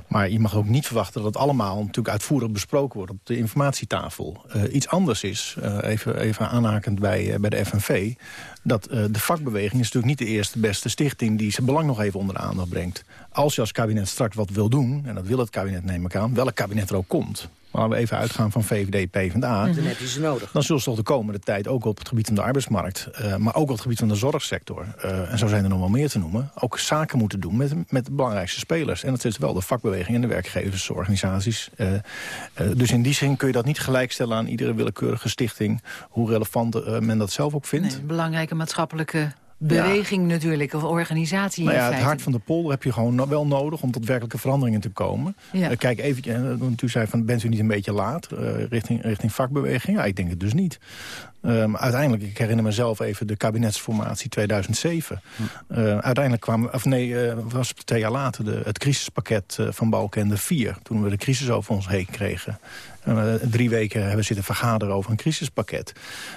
Maar je mag ook niet verwachten dat het allemaal natuurlijk uitvoerig besproken wordt op de informatietafel. Uh, iets anders is, even, even aanhakend bij, bij de FNV, dat de vakbeweging is natuurlijk niet de eerste beste stichting die zijn belang nog even onder de aandacht brengt. Als je als kabinet straks wat wil doen, en dat wil het kabinet neem ik aan, welk kabinet er ook komt, maar we even uitgaan van VVD, PvdA... Dan heb je ze nodig. Dan zullen ze toch de komende tijd ook op het gebied van de arbeidsmarkt... Uh, maar ook op het gebied van de zorgsector... Uh, en zo zijn er nog wel meer te noemen... ook zaken moeten doen met, met de belangrijkste spelers. En dat is wel de vakbeweging en de werkgeversorganisaties. Uh, dus in die zin kun je dat niet gelijkstellen aan iedere willekeurige stichting... hoe relevant men dat zelf ook vindt. Nee, belangrijke maatschappelijke beweging ja. natuurlijk, of organisatie nou ja, Het hart van de polder heb je gewoon no wel nodig om tot werkelijke veranderingen te komen. Ja. Uh, kijk even, uh, want u zei van, bent u niet een beetje laat uh, richting, richting vakbeweging? Ja, ik denk het dus niet. Um, uiteindelijk, ik herinner mezelf even de kabinetsformatie 2007. Hm. Uh, uiteindelijk kwam, of nee, uh, was twee jaar later de, het crisispakket uh, van Balkenende 4. Toen we de crisis over ons heen kregen. Uh, drie weken hebben we zitten vergaderen over een crisispakket.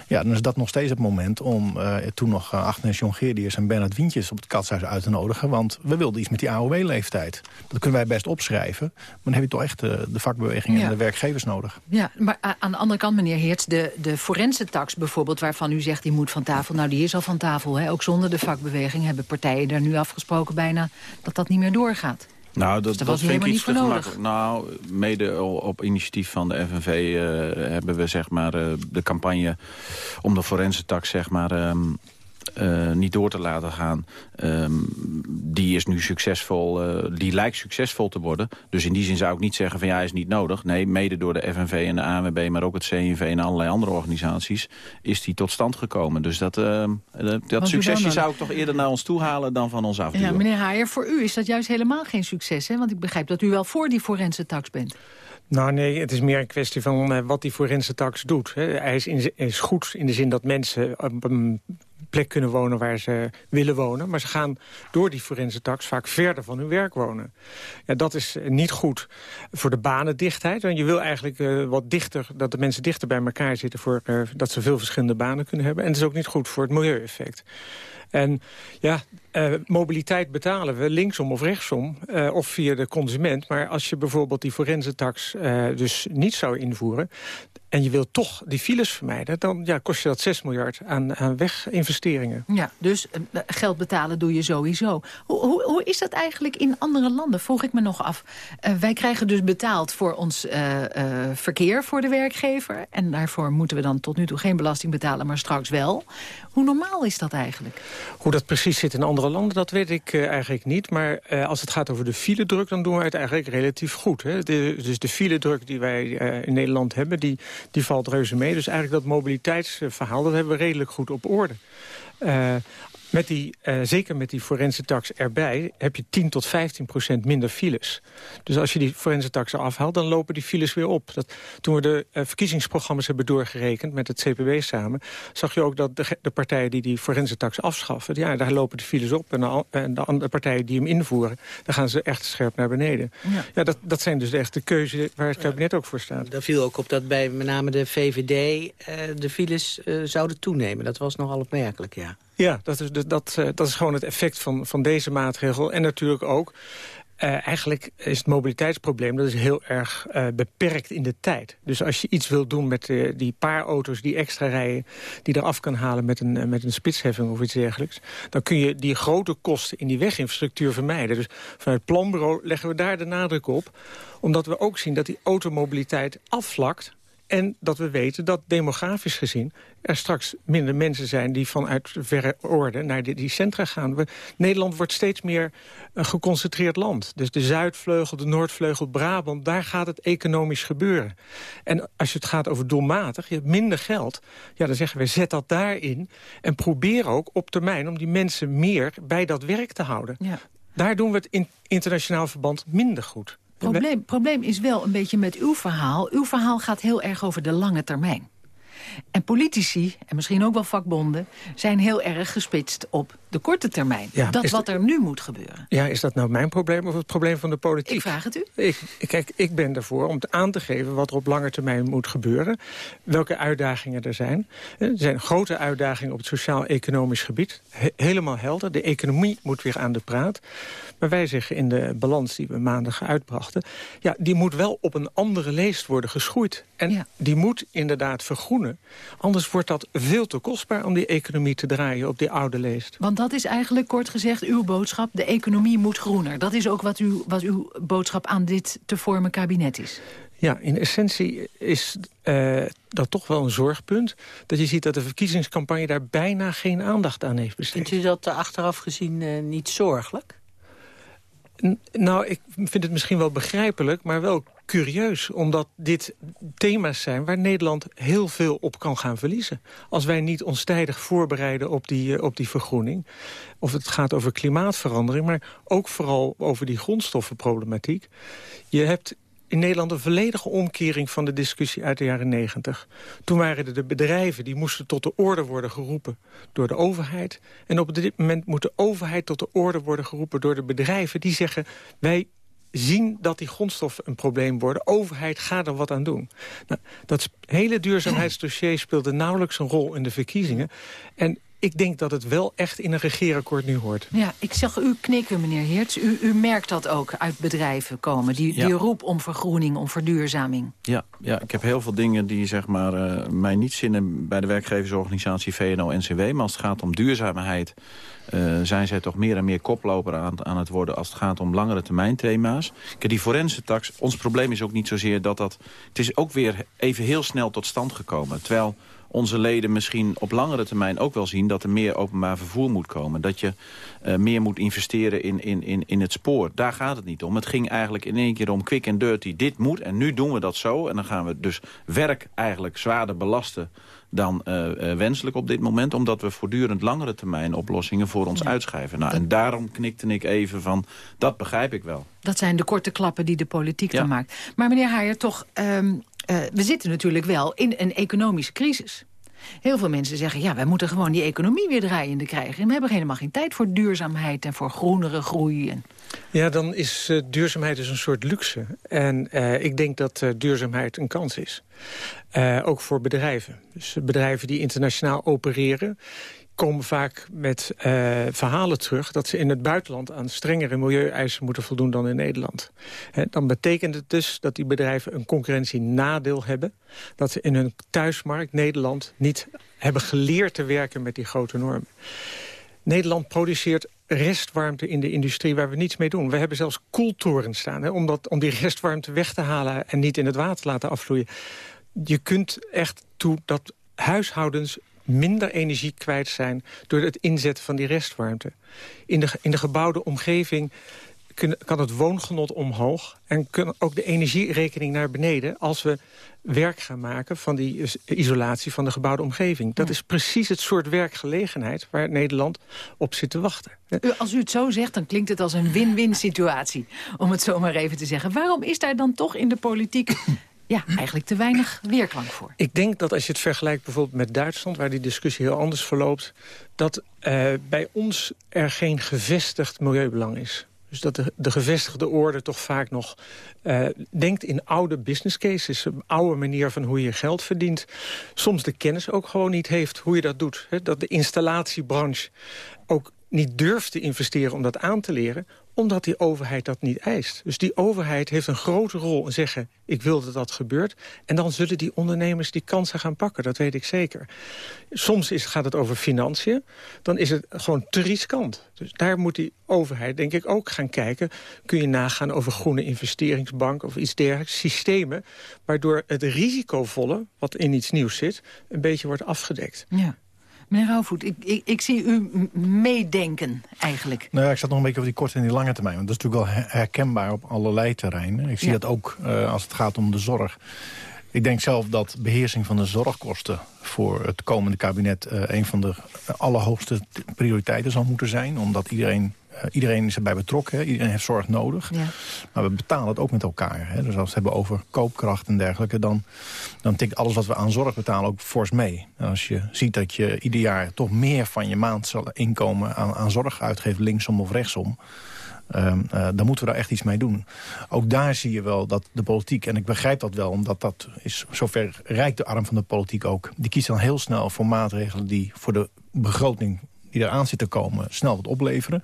Ja, dan is dat nog steeds het moment om uh, toen nog uh, Agnes Jongerius en Bernard Wientjes op het katshuis uit te nodigen. Want we wilden iets met die AOW-leeftijd. Dat kunnen wij best opschrijven. Maar dan heb je toch echt de, de vakbeweging ja. en de werkgevers nodig. Ja, maar aan de andere kant, meneer Heerts, de, de forensentax bijvoorbeeld... waarvan u zegt die moet van tafel, nou die is al van tafel. Hè? Ook zonder de vakbeweging hebben partijen daar nu afgesproken bijna... dat dat niet meer doorgaat. Nou, dat, dus dat vind ik iets te gemakkelijk. Nou, mede op initiatief van de FNV uh, hebben we zeg maar uh, de campagne om de forensentax zeg maar... Um, uh, niet door te laten gaan. Um, die is nu succesvol, uh, die lijkt succesvol te worden. Dus in die zin zou ik niet zeggen van ja, is niet nodig. Nee, mede door de FNV en de ANWB, maar ook het CNV en allerlei andere organisaties... is die tot stand gekomen. Dus dat, uh, dat succesje zou ik toch eerder naar ons toe halen dan van ons afduwen. Ja, meneer Haier, voor u is dat juist helemaal geen succes, hè? Want ik begrijp dat u wel voor die forense tax bent. Nou nee, het is meer een kwestie van uh, wat die forense doet. Hè. Hij is, goed in de zin dat mensen op een plek kunnen wonen waar ze willen wonen. Maar ze gaan door die forense vaak verder van hun werk wonen. Ja, dat is niet goed voor de banendichtheid. Want je wil eigenlijk uh, wat dichter, dat de mensen dichter bij elkaar zitten... Voor, dat ze veel verschillende banen kunnen hebben. En het is ook niet goed voor het milieueffect. En ja, uh, mobiliteit betalen we linksom of rechtsom, uh, of via de consument. Maar als je bijvoorbeeld die forensentax uh, dus niet zou invoeren... en je wilt toch die files vermijden... dan ja, kost je dat 6 miljard aan, aan weginvesteringen. Ja, dus geld betalen doe je sowieso. Hoe, hoe, hoe, is dat eigenlijk in andere landen, vroeg ik me nog af. wij krijgen dus betaald voor ons verkeer voor de werkgever... en daarvoor moeten we dan tot nu toe geen belasting betalen, maar straks wel. Hoe normaal is dat eigenlijk? Hoe dat precies zit in landen, dat weet ik uh, eigenlijk niet. Maar uh, als het gaat over de filedruk, dan doen wij het eigenlijk relatief goed. Hè? De, dus de filedruk die wij uh, in Nederland hebben, die, die valt reuze mee. Dus eigenlijk dat mobiliteitsverhaal, dat hebben we redelijk goed op orde. Met die, uh, zeker met die forense tax erbij heb je 10 tot 15 procent minder files. Dus als je die forense tax afhaalt, dan lopen die files weer op. Dat, toen we de uh, verkiezingsprogramma's hebben doorgerekend met het CPB samen... zag je ook dat de, de partijen die die forense tax afschaffen... Ja, daar lopen de files op. En de, en de andere partijen die hem invoeren, dan gaan ze echt scherp naar beneden. Ja, ja dat, dat zijn dus echt de keuzes waar het kabinet ook voor staat. Daar viel ook op dat bij met name de VVD uh, de files zouden toenemen. Dat was nogal opmerkelijk, ja. Ja, dat is, dat, eh, dat is gewoon het effect van, van deze maatregel. En natuurlijk ook, uh, eigenlijk is het mobiliteitsprobleem dat is heel erg uh, beperkt in de tijd. Dus als je iets wilt doen met die paar auto's die extra rijden... die eraf kan halen met een, met een spitsheffing of iets dergelijks... dan kun je die grote kosten in die weginfrastructuur vermijden. Dus vanuit het planbureau leggen we daar de nadruk op. Omdat we ook zien dat die automobiliteit afvlakt en dat we weten dat demografisch gezien er straks minder mensen zijn... die vanuit verre orde naar die, die centra gaan. We, Nederland wordt steeds meer een geconcentreerd land. Dus de Zuidvleugel, de Noordvleugel, Brabant... daar gaat het economisch gebeuren. En als je het gaat over doelmatig, je hebt minder geld... ja, dan zeggen we, zet dat daarin... en probeer ook op termijn om die mensen meer bij dat werk te houden. Ja. Daar doen we het in internationaal verband minder goed. Probleem, probleem is wel een beetje met uw verhaal. Uw verhaal gaat heel erg over de lange termijn. En politici, en misschien ook wel vakbonden... zijn heel erg gespitst op de korte termijn. Ja, dat wat er nu moet gebeuren. Ja, is dat nou mijn probleem of het probleem van de politiek? Ik vraag het u. Ik, kijk, ik ben ervoor om aan te geven wat er op lange termijn moet gebeuren. Welke uitdagingen er zijn. Er zijn grote uitdagingen op het sociaal-economisch gebied. helemaal helder. De economie moet weer aan de praat. Maar wij zeggen in de balans die we maandag uitbrachten... ja, die moet wel op een andere leest worden geschoeid. En die moet inderdaad vergroenen. Anders wordt dat veel te kostbaar om die economie te draaien op die oude leest. Want dat is eigenlijk kort gezegd uw boodschap. De economie moet groener. Dat is ook wat, u, wat uw boodschap aan dit te vormen kabinet is. Ja, in essentie is uh, dat toch wel een zorgpunt. Dat je ziet dat de verkiezingscampagne daar bijna geen aandacht aan heeft besteed. Vindt u dat achteraf gezien uh, niet zorgelijk? Nou, ik vind het misschien wel begrijpelijk, maar wel curieus. Omdat dit thema's zijn waar Nederland heel veel op kan gaan verliezen. Als wij niet ons tijdig voorbereiden op die, eh, op die vergroening. Of het gaat over klimaatverandering, maar ook vooral over die grondstoffenproblematiek. Je hebt in Nederland een volledige omkering van de discussie uit de jaren negentig. Toen waren er de bedrijven die moesten tot de orde worden geroepen door de overheid. En op dit moment moet de overheid tot de orde worden geroepen door de bedrijven... die zeggen, wij zien dat die grondstoffen een probleem worden. Overheid, ga er wat aan doen. Nou, dat hele duurzaamheidsdossier speelde nauwelijks een rol in de verkiezingen. En ik denk dat het wel echt in een regeerakkoord nu hoort. Ja, ik zag u knikken, meneer Heerts. U, u merkt dat ook uit bedrijven komen. Die, die roep om vergroening, om verduurzaming. Ja, ja, ik heb heel veel dingen die zeg maar, uh, mij niet zinnen... bij de werkgeversorganisatie VNO-NCW. Maar als het gaat om duurzaamheid... Uh, zijn zij toch meer en meer koploper aan, aan het worden... als het gaat om langere termijn thema's. Kijk, die forense tax, ons probleem is ook niet zozeer dat dat... Het is ook weer even heel snel tot stand gekomen. Terwijl onze leden misschien op langere termijn ook wel zien... dat er meer openbaar vervoer moet komen. Dat je uh, meer moet investeren in, in, in, in het spoor. Daar gaat het niet om. Het ging eigenlijk in één keer om quick and dirty. Dit moet en nu doen we dat zo. En dan gaan we dus werk eigenlijk zwaarder belasten dan uh, uh, wenselijk op dit moment. Omdat we voortdurend langere termijn oplossingen voor ons ja. uitschrijven. Nou, en daarom knikte ik even van, dat begrijp ik wel. Dat zijn de korte klappen die de politiek ja. dan maakt. Maar meneer Haier, toch, um, uh, we zitten natuurlijk wel in een economische crisis. Heel veel mensen zeggen, ja, wij moeten gewoon die economie weer draaiende krijgen. En we hebben helemaal geen tijd voor duurzaamheid en voor groenere groei. En... Ja, dan is uh, duurzaamheid dus een soort luxe. En uh, ik denk dat duurzaamheid een kans is. ook voor bedrijven. Dus bedrijven die internationaal opereren komen vaak met uh, verhalen terug... dat ze in het buitenland aan strengere milieueisen moeten voldoen dan in Nederland. Dan betekent het dus dat die bedrijven een concurrentienadeel hebben. Dat ze in hun thuismarkt, Nederland, niet hebben geleerd te werken met die grote normen. Nederland produceert restwarmte in de industrie waar we niets mee doen. We hebben zelfs koeltorens staan hè, om, dat, om die restwarmte weg te halen... en niet in het water te laten afvloeien. Je kunt echt toe dat huishoudens minder energie kwijt zijn... door het inzetten van die restwarmte. In de, in de gebouwde omgeving kan het woongenot omhoog... en kan ook de energierekening naar beneden... als we werk gaan maken van die isolatie van de gebouwde omgeving. Dat ja. is precies het soort werkgelegenheid waar Nederland op zit te wachten. Als u het zo zegt, dan klinkt het als een win-win situatie. Om het zo maar even te zeggen. Waarom is daar dan toch in de politiek ja, eigenlijk te weinig weerklank voor. Ik denk dat als je het vergelijkt bijvoorbeeld met Duitsland... waar die discussie heel anders verloopt... dat uh, bij ons er geen gevestigd milieubelang is. Dus dat de, de gevestigde orde toch vaak nog uh, denkt in oude business cases. Een oude manier van hoe je geld verdient. Soms de kennis ook gewoon niet heeft hoe je dat doet. Hè? Dat de installatiebranche ook niet durft te investeren om dat aan te leren omdat die overheid dat niet eist. Dus die overheid heeft een grote rol in zeggen... ik wil dat dat gebeurt. En dan zullen die ondernemers die kansen gaan pakken. Dat weet ik zeker. Soms is, gaat het over financiën. Dan is het gewoon te riskant. Dus daar moet die overheid denk ik ook gaan kijken. Kun je nagaan over groene investeringsbank of iets dergelijks. Systemen waardoor het risicovolle, wat in iets nieuws zit... een beetje wordt afgedekt. Ja. Meneer Rauwvoet, ik, ik, ik, zie u meedenken eigenlijk. Nou ja, ik zat nog een beetje over die korte en die lange termijn. Want dat is natuurlijk wel herkenbaar op allerlei terreinen. Ik zie ja. dat ook uh, als het gaat om de zorg. Ik denk zelf dat beheersing van de zorgkosten voor het komende kabinet... Uh, een van de allerhoogste prioriteiten zal moeten zijn. Omdat iedereen iedereen is erbij betrokken, hè. iedereen heeft zorg nodig. Ja. Maar we betalen het ook met elkaar. Hè. Dus als we het hebben over koopkracht en dergelijke... dan, dan tikt alles wat we aan zorg betalen ook fors mee. En als je ziet dat je ieder jaar toch meer van je maand zal inkomen... aan, aan zorg uitgeeft, linksom of rechtsom... Um, uh, dan moeten we daar echt iets mee doen. Ook daar zie je wel dat de politiek, en ik begrijp dat wel... omdat dat is zover rijkt de arm van de politiek ook... die kiest dan heel snel voor maatregelen die voor de begroting die eraan zit te komen snel wat opleveren.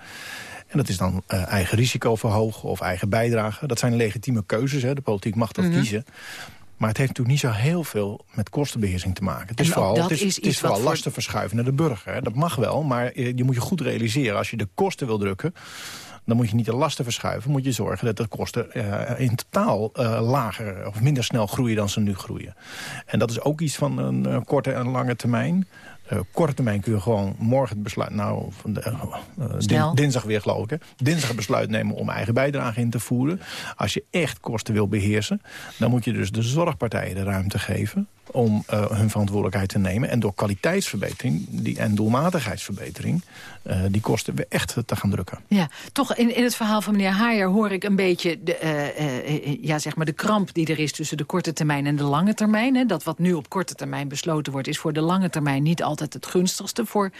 En dat is dan uh, eigen risico verhogen of eigen bijdrage. Dat zijn legitieme keuzes, hè. de politiek mag dat mm -hmm. kiezen. Maar het heeft natuurlijk niet zo heel veel met kostenbeheersing te maken. Het is vooral, het is, is, het is vooral voor... lasten verschuiven naar de burger. Dat mag wel, maar je moet je goed realiseren... als je de kosten wil drukken dan moet je niet de lasten verschuiven. moet je zorgen dat de kosten uh, in totaal uh, lager of minder snel groeien dan ze nu groeien. En dat is ook iets van een uh, korte en lange termijn. Uh, korte termijn kun je gewoon morgen het besluit... nou, uh, dinsdag weer geloof ik, hè, dinsdag het besluit nemen om eigen bijdrage in te voeren. Als je echt kosten wil beheersen... dan moet je dus de zorgpartijen de ruimte geven om uh, hun verantwoordelijkheid te nemen. En door kwaliteitsverbetering die, en doelmatigheidsverbetering... Uh, die kosten we echt te gaan drukken. Ja, toch in, in het verhaal van meneer Haier hoor ik een beetje... De, uh, ja, zeg maar de kramp die er is tussen de korte termijn en de lange termijn. Hè. Dat wat nu op korte termijn besloten wordt... is voor de lange termijn niet altijd het gunstigste... voor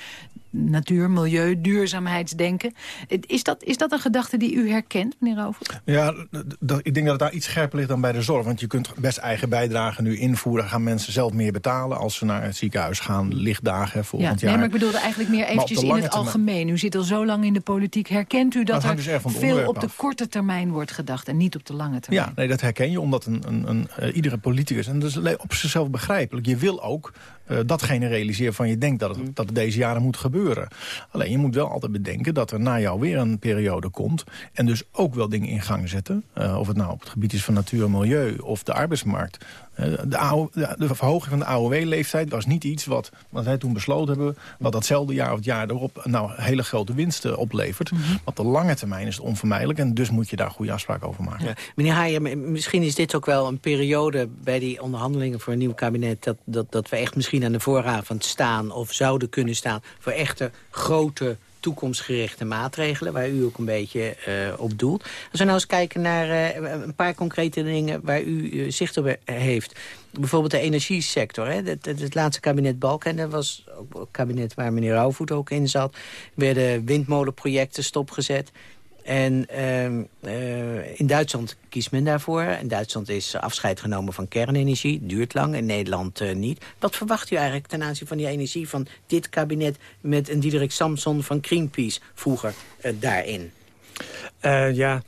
natuur, milieu, duurzaamheidsdenken. Is dat, is dat een gedachte die u herkent, meneer Rover? Ja, ik denk dat het daar iets scherper ligt dan bij de zorg. Want je kunt best eigen bijdragen nu invoeren. Gaan mensen zelf meer betalen als ze naar het ziekenhuis gaan. Lichtdagen volgend ja, jaar. Nee, maar ik bedoelde eigenlijk meer eventjes in het algemeen. U zit al zo lang in de politiek. Herkent u dat, dat er dus veel op de korte termijn wordt gedacht en niet op de lange termijn? Ja, nee, dat herken je omdat een, een, een uh, iedere politicus... en dat is op zichzelf begrijpelijk. Je wil ook uh, datgene realiseren van je denkt dat het, dat het deze jaren moet gebeuren. Alleen je moet wel altijd bedenken dat er na jou weer een periode komt... en dus ook wel dingen in gang zetten. Uh, of het nou op het gebied is van natuur en milieu of de arbeidsmarkt. Eh, de, AO, de, verhoging van de AOW-leeftijd was niet iets wat, wat wij toen besloten hebben... wat datzelfde jaar of het jaar erop nou, hele grote winsten oplevert. Mm Op de lange termijn is het onvermijdelijk en dus moet je daar goede afspraken over maken. Ja. Meneer Haaien, misschien is dit ook wel een periode bij die onderhandelingen voor een nieuw kabinet... dat, dat, dat we echt misschien aan de vooravond staan of zouden kunnen staan... voor echte grote toekomstgerichte maatregelen... waar u ook een beetje uh, op doelt. Als we nou eens kijken naar uh, een paar concrete dingen... waar u uh, zicht op heeft. Bijvoorbeeld de energiesector. Hè? Het, het, het laatste kabinet Balken, dat was ook een kabinet waar meneer Rauwvoet ook in zat... werden windmolenprojecten stopgezet. En uh, in Duitsland kiest men daarvoor. In Duitsland is afscheid genomen van kernenergie. Duurt lang, in Nederland uh, niet. Wat verwacht u eigenlijk ten aanzien van die energie van dit kabinet... met een Diederik Samson van Greenpeace vroeger uh, daarin? ja,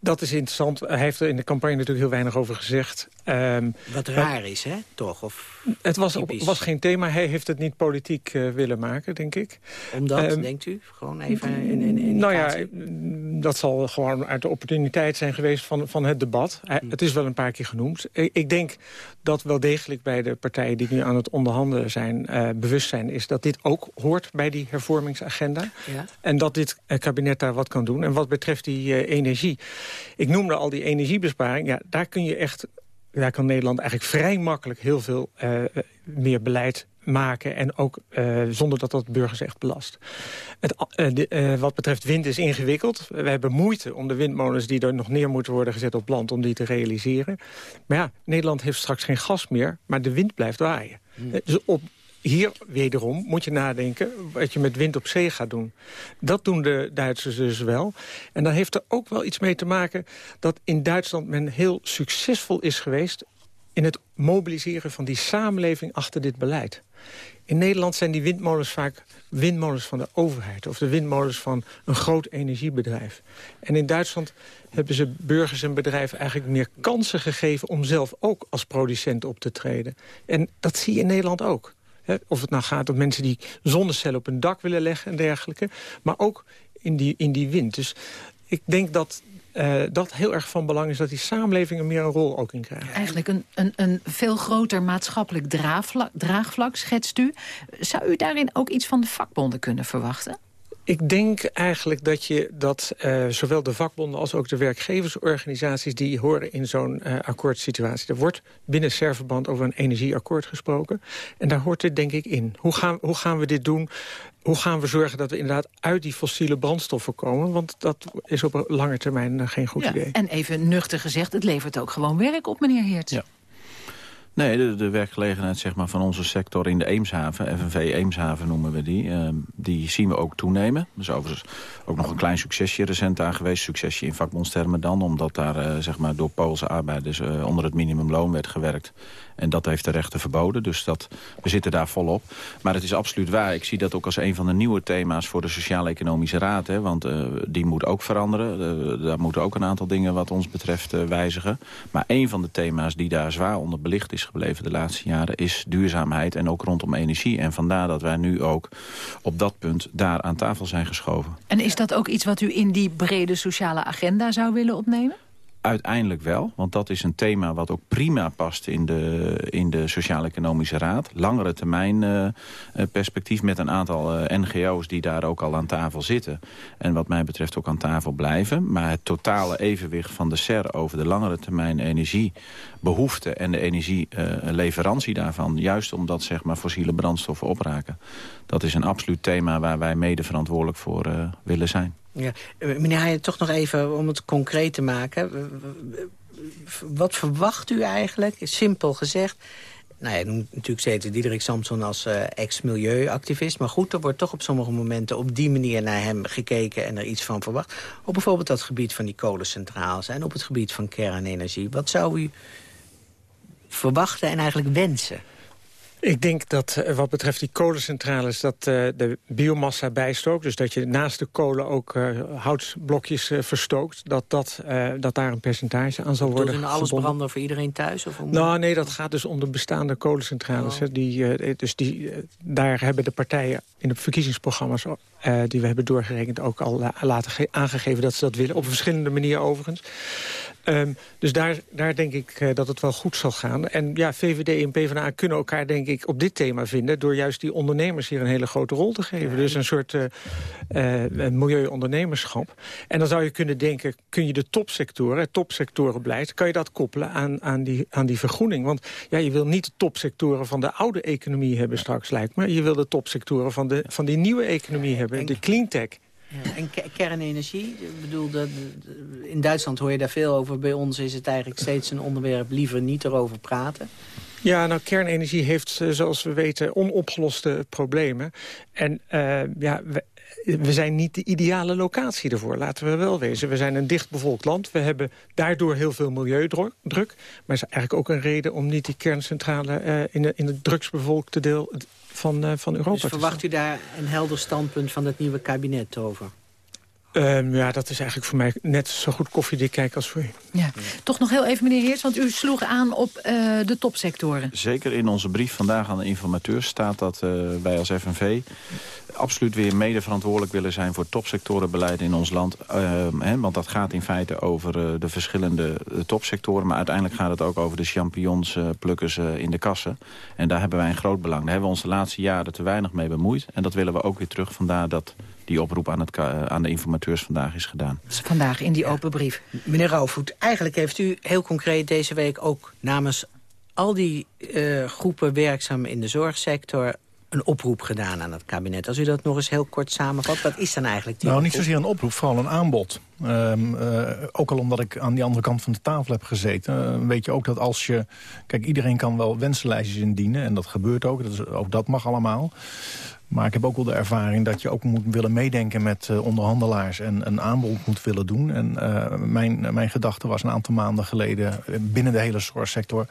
dat is interessant. Hij heeft er in de campagne natuurlijk heel weinig over gezegd. Um, Wat raar is, hè? Toch? Of het was, was geen thema. Hij heeft het niet politiek uh, willen maken, denk ik. Omdat, um, denkt u? Gewoon even in, in, in Nou ja, dat zal gewoon uit de opportuniteit zijn geweest van, van het debat. Hmm. Het is wel een paar keer genoemd. Ik, ik, denk dat wel degelijk bij de partijen die nu aan het onderhandelen zijn... Uh, bewustzijn is dat dit ook hoort bij die hervormingsagenda. Ja. En dat dit uh, kabinet daar wat kan doen. En wat betreft die energie. Ik noemde al die energiebesparing. Ja, daar kun je echt daar kan Nederland eigenlijk vrij makkelijk heel veel uh, meer beleid maken. En ook uh, zonder dat dat burgers echt belast. Het, uh, de, uh, wat betreft wind is ingewikkeld. We hebben moeite om de windmolens die er nog neer moeten worden gezet op land... om die te realiseren. Maar ja, Nederland heeft straks geen gas meer, maar de wind blijft waaien. Hmm. Dus op hier wederom moet je nadenken wat je met wind op zee gaat doen. Dat doen de Duitsers dus wel. En dan heeft er ook wel iets mee te maken dat in Duitsland men heel succesvol is geweest in het mobiliseren van die samenleving achter dit beleid. In Nederland zijn die windmolens vaak windmolens van de overheid... of de windmolens van een groot energiebedrijf. En in Duitsland hebben ze burgers en bedrijven eigenlijk meer kansen gegeven... om zelf ook als producent op te treden. En dat zie je in Nederland ook. Of het nou gaat om mensen die zonnecellen op een dak willen leggen en dergelijke. Maar ook in die, in die wind. Dus ik denk dat uh, dat heel erg van belang is dat die samenleving er meer een rol ook in krijgt. Eigenlijk een, een, een veel groter maatschappelijk draagvlak, draagvlak, schetst u. Zou u daarin ook iets van de vakbonden kunnen verwachten? Ik denk eigenlijk dat je dat uh, zowel de vakbonden als ook de werkgeversorganisaties... die horen in zo'n uh, akkoordsituatie. Er wordt binnen Serverband over een energieakkoord gesproken. En daar hoort dit denk ik in. Hoe gaan, hoe gaan we dit doen? Hoe gaan we zorgen dat we inderdaad uit die fossiele brandstoffen komen? Want dat is op een lange termijn uh, geen goed ja, idee. En even nuchter gezegd, het levert ook gewoon werk op, meneer Heerts. Ja. Nee, de, werkgelegenheid zeg maar, van onze sector in de Eemshaven, FNV Eemshaven noemen we die, uh, die zien we ook toenemen. Er is overigens ook nog een klein succesje recent aan geweest. Succesje in vakbondstermen dan, omdat daar uh, zeg maar, door Poolse arbeiders uh, onder het minimumloon werd gewerkt. En dat heeft de rechter verboden, dus dat, we zitten daar volop. Maar het is absoluut waar. Ik zie dat ook als een van de nieuwe thema's voor de Sociaal-Economische Raad. Hè, want uh, die moet ook veranderen. Uh, daar moeten ook een aantal dingen wat ons betreft uh, wijzigen. Maar een van de thema's die daar zwaar onder belicht is gebleven de laatste jaren... is duurzaamheid en ook rondom energie. En vandaar dat wij nu ook op dat punt daar aan tafel zijn geschoven. En is dat ook iets wat u in die brede sociale agenda zou willen opnemen? Uiteindelijk wel, want dat is een thema wat ook prima past in de, in de Sociaal-Economische Raad. Langere termijn uh, perspectief met een aantal uh, NGO's die daar ook al aan tafel zitten. En wat mij betreft ook aan tafel blijven. Maar het totale evenwicht van de SER over de langere termijn energiebehoefte en de energieleverantie daarvan. Juist omdat zeg maar, fossiele brandstoffen opraken. Dat is een absoluut thema waar wij mede verantwoordelijk voor willen zijn. Ja. Meneer Haaien, toch nog even om het concreet te maken. Wat verwacht u eigenlijk, simpel gezegd... Nou ja, noemt natuurlijk steeds Diederik Samson als uh, ex-milieuactivist. Maar goed, er wordt toch op sommige momenten op die manier naar hem gekeken... en er iets van verwacht. Op bijvoorbeeld dat gebied van die kolencentrales... en op het gebied van kernenergie. Wat zou u verwachten en eigenlijk wensen? Ik denk dat uh, wat betreft die kolencentrales dat uh, de biomassa bijstookt. Dus dat je naast de kolen ook uh, houtblokjes verstookt. Dat, dat, dat daar een percentage aan zal worden Doen alles branden voor iedereen thuis? Of om... Nou nee, dat gaat dus om de bestaande kolencentrales. Oh. Die, dus die, daar hebben de partijen in de verkiezingsprogramma's... die we hebben doorgerekend ook al laten aangegeven dat ze dat willen. Op verschillende manieren overigens. Ehm, dus daar, daar denk ik eh, dat het wel goed zal gaan. En ja, VVD en PvdA kunnen elkaar denk ik op dit thema vinden... door juist die ondernemers hier een hele grote rol te geven. Dus een soort uh, uh, milieu-ondernemerschap. En dan zou je kunnen denken, kun je de topsectoren, het topsectorenbeleid... kan je dat koppelen aan, aan, die, aan die vergroening? Want ja, je wil niet de topsectoren van de oude economie hebben straks, lijkt me. Je wil de topsectoren van, de, van die nieuwe economie hebben, de cleantech. En kernenergie, ik bedoel, dat, in Duitsland hoor je daar veel over. Bij ons is het eigenlijk steeds een onderwerp liever niet erover praten. Ja, nou, kernenergie heeft, eh, zoals we weten, onopgeloste problemen. En uh, ja, we, zijn niet de ideale locatie ervoor, laten we wel wezen. We zijn een dichtbevolkt land. We hebben daardoor heel veel milieudruk. Maar is eigenlijk ook een reden om niet die kerncentrale uh, in, in het drugsbevolkte deel van, uh, van Europa dus verwacht u daar een helder standpunt van het nieuwe kabinet over? Um, ja, dat is eigenlijk voor mij net zo goed koffiedik kijken als voor u. Ja. Toch nog heel even, meneer Heers, want u sloeg aan op uh, de topsectoren. Zeker in onze brief vandaag aan de informateurs staat dat uh, wij als FNV absoluut weer mede verantwoordelijk willen zijn voor topsectorenbeleid in ons land. Uh, hè, want dat gaat in feite over uh, de verschillende uh, topsectoren. Maar uiteindelijk gaat het ook over de champignons plukkers in de kassen. En daar hebben wij een groot belang. Daar hebben we ons de laatste jaren te weinig mee bemoeid. En dat willen we ook weer terug. Vandaar dat die oproep aan, het, aan de informateurs vandaag is gedaan. Vandaag in die open brief. Meneer Rauwvoet, eigenlijk heeft u heel concreet deze week ook namens al die groepen werkzaam in de zorgsector een oproep gedaan aan het kabinet. Als u dat nog eens heel kort samenvat, wat is dan eigenlijk die Nou, oproep? niet zozeer een oproep, vooral een aanbod. Um, uh, ook al omdat ik aan die andere kant van de tafel heb gezeten... Uh, weet je ook dat als je... Kijk, iedereen kan wel wensenlijstjes indienen en dat gebeurt ook. Dat is, ook dat mag allemaal. Maar ik heb ook wel de ervaring dat je ook moet willen meedenken met uh, onderhandelaars en een aanbod moet willen doen. En uh, mijn, mijn gedachte was een aantal maanden geleden binnen de hele zorgsector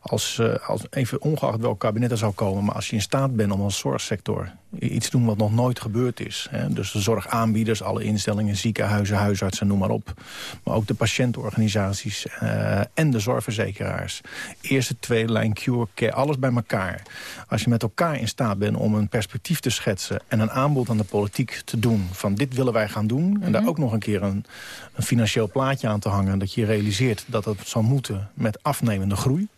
als, uh, als even ongeacht welk kabinet er zou komen... maar als je in staat bent om als zorgsector iets te doen wat nog nooit gebeurd is... Hè, dus de zorgaanbieders, alle instellingen, ziekenhuizen, huisartsen, noem maar op... maar ook de patiëntenorganisaties uh, en de zorgverzekeraars. Eerste, tweede lijn, cure, care, alles bij elkaar. Als je met elkaar in staat bent om een perspectief te schetsen... en een aanbod aan de politiek te doen van dit willen wij gaan doen... Mm -hmm. en daar ook nog een keer een, een financieel plaatje aan te hangen... dat je realiseert dat het zal moeten met afnemende groei...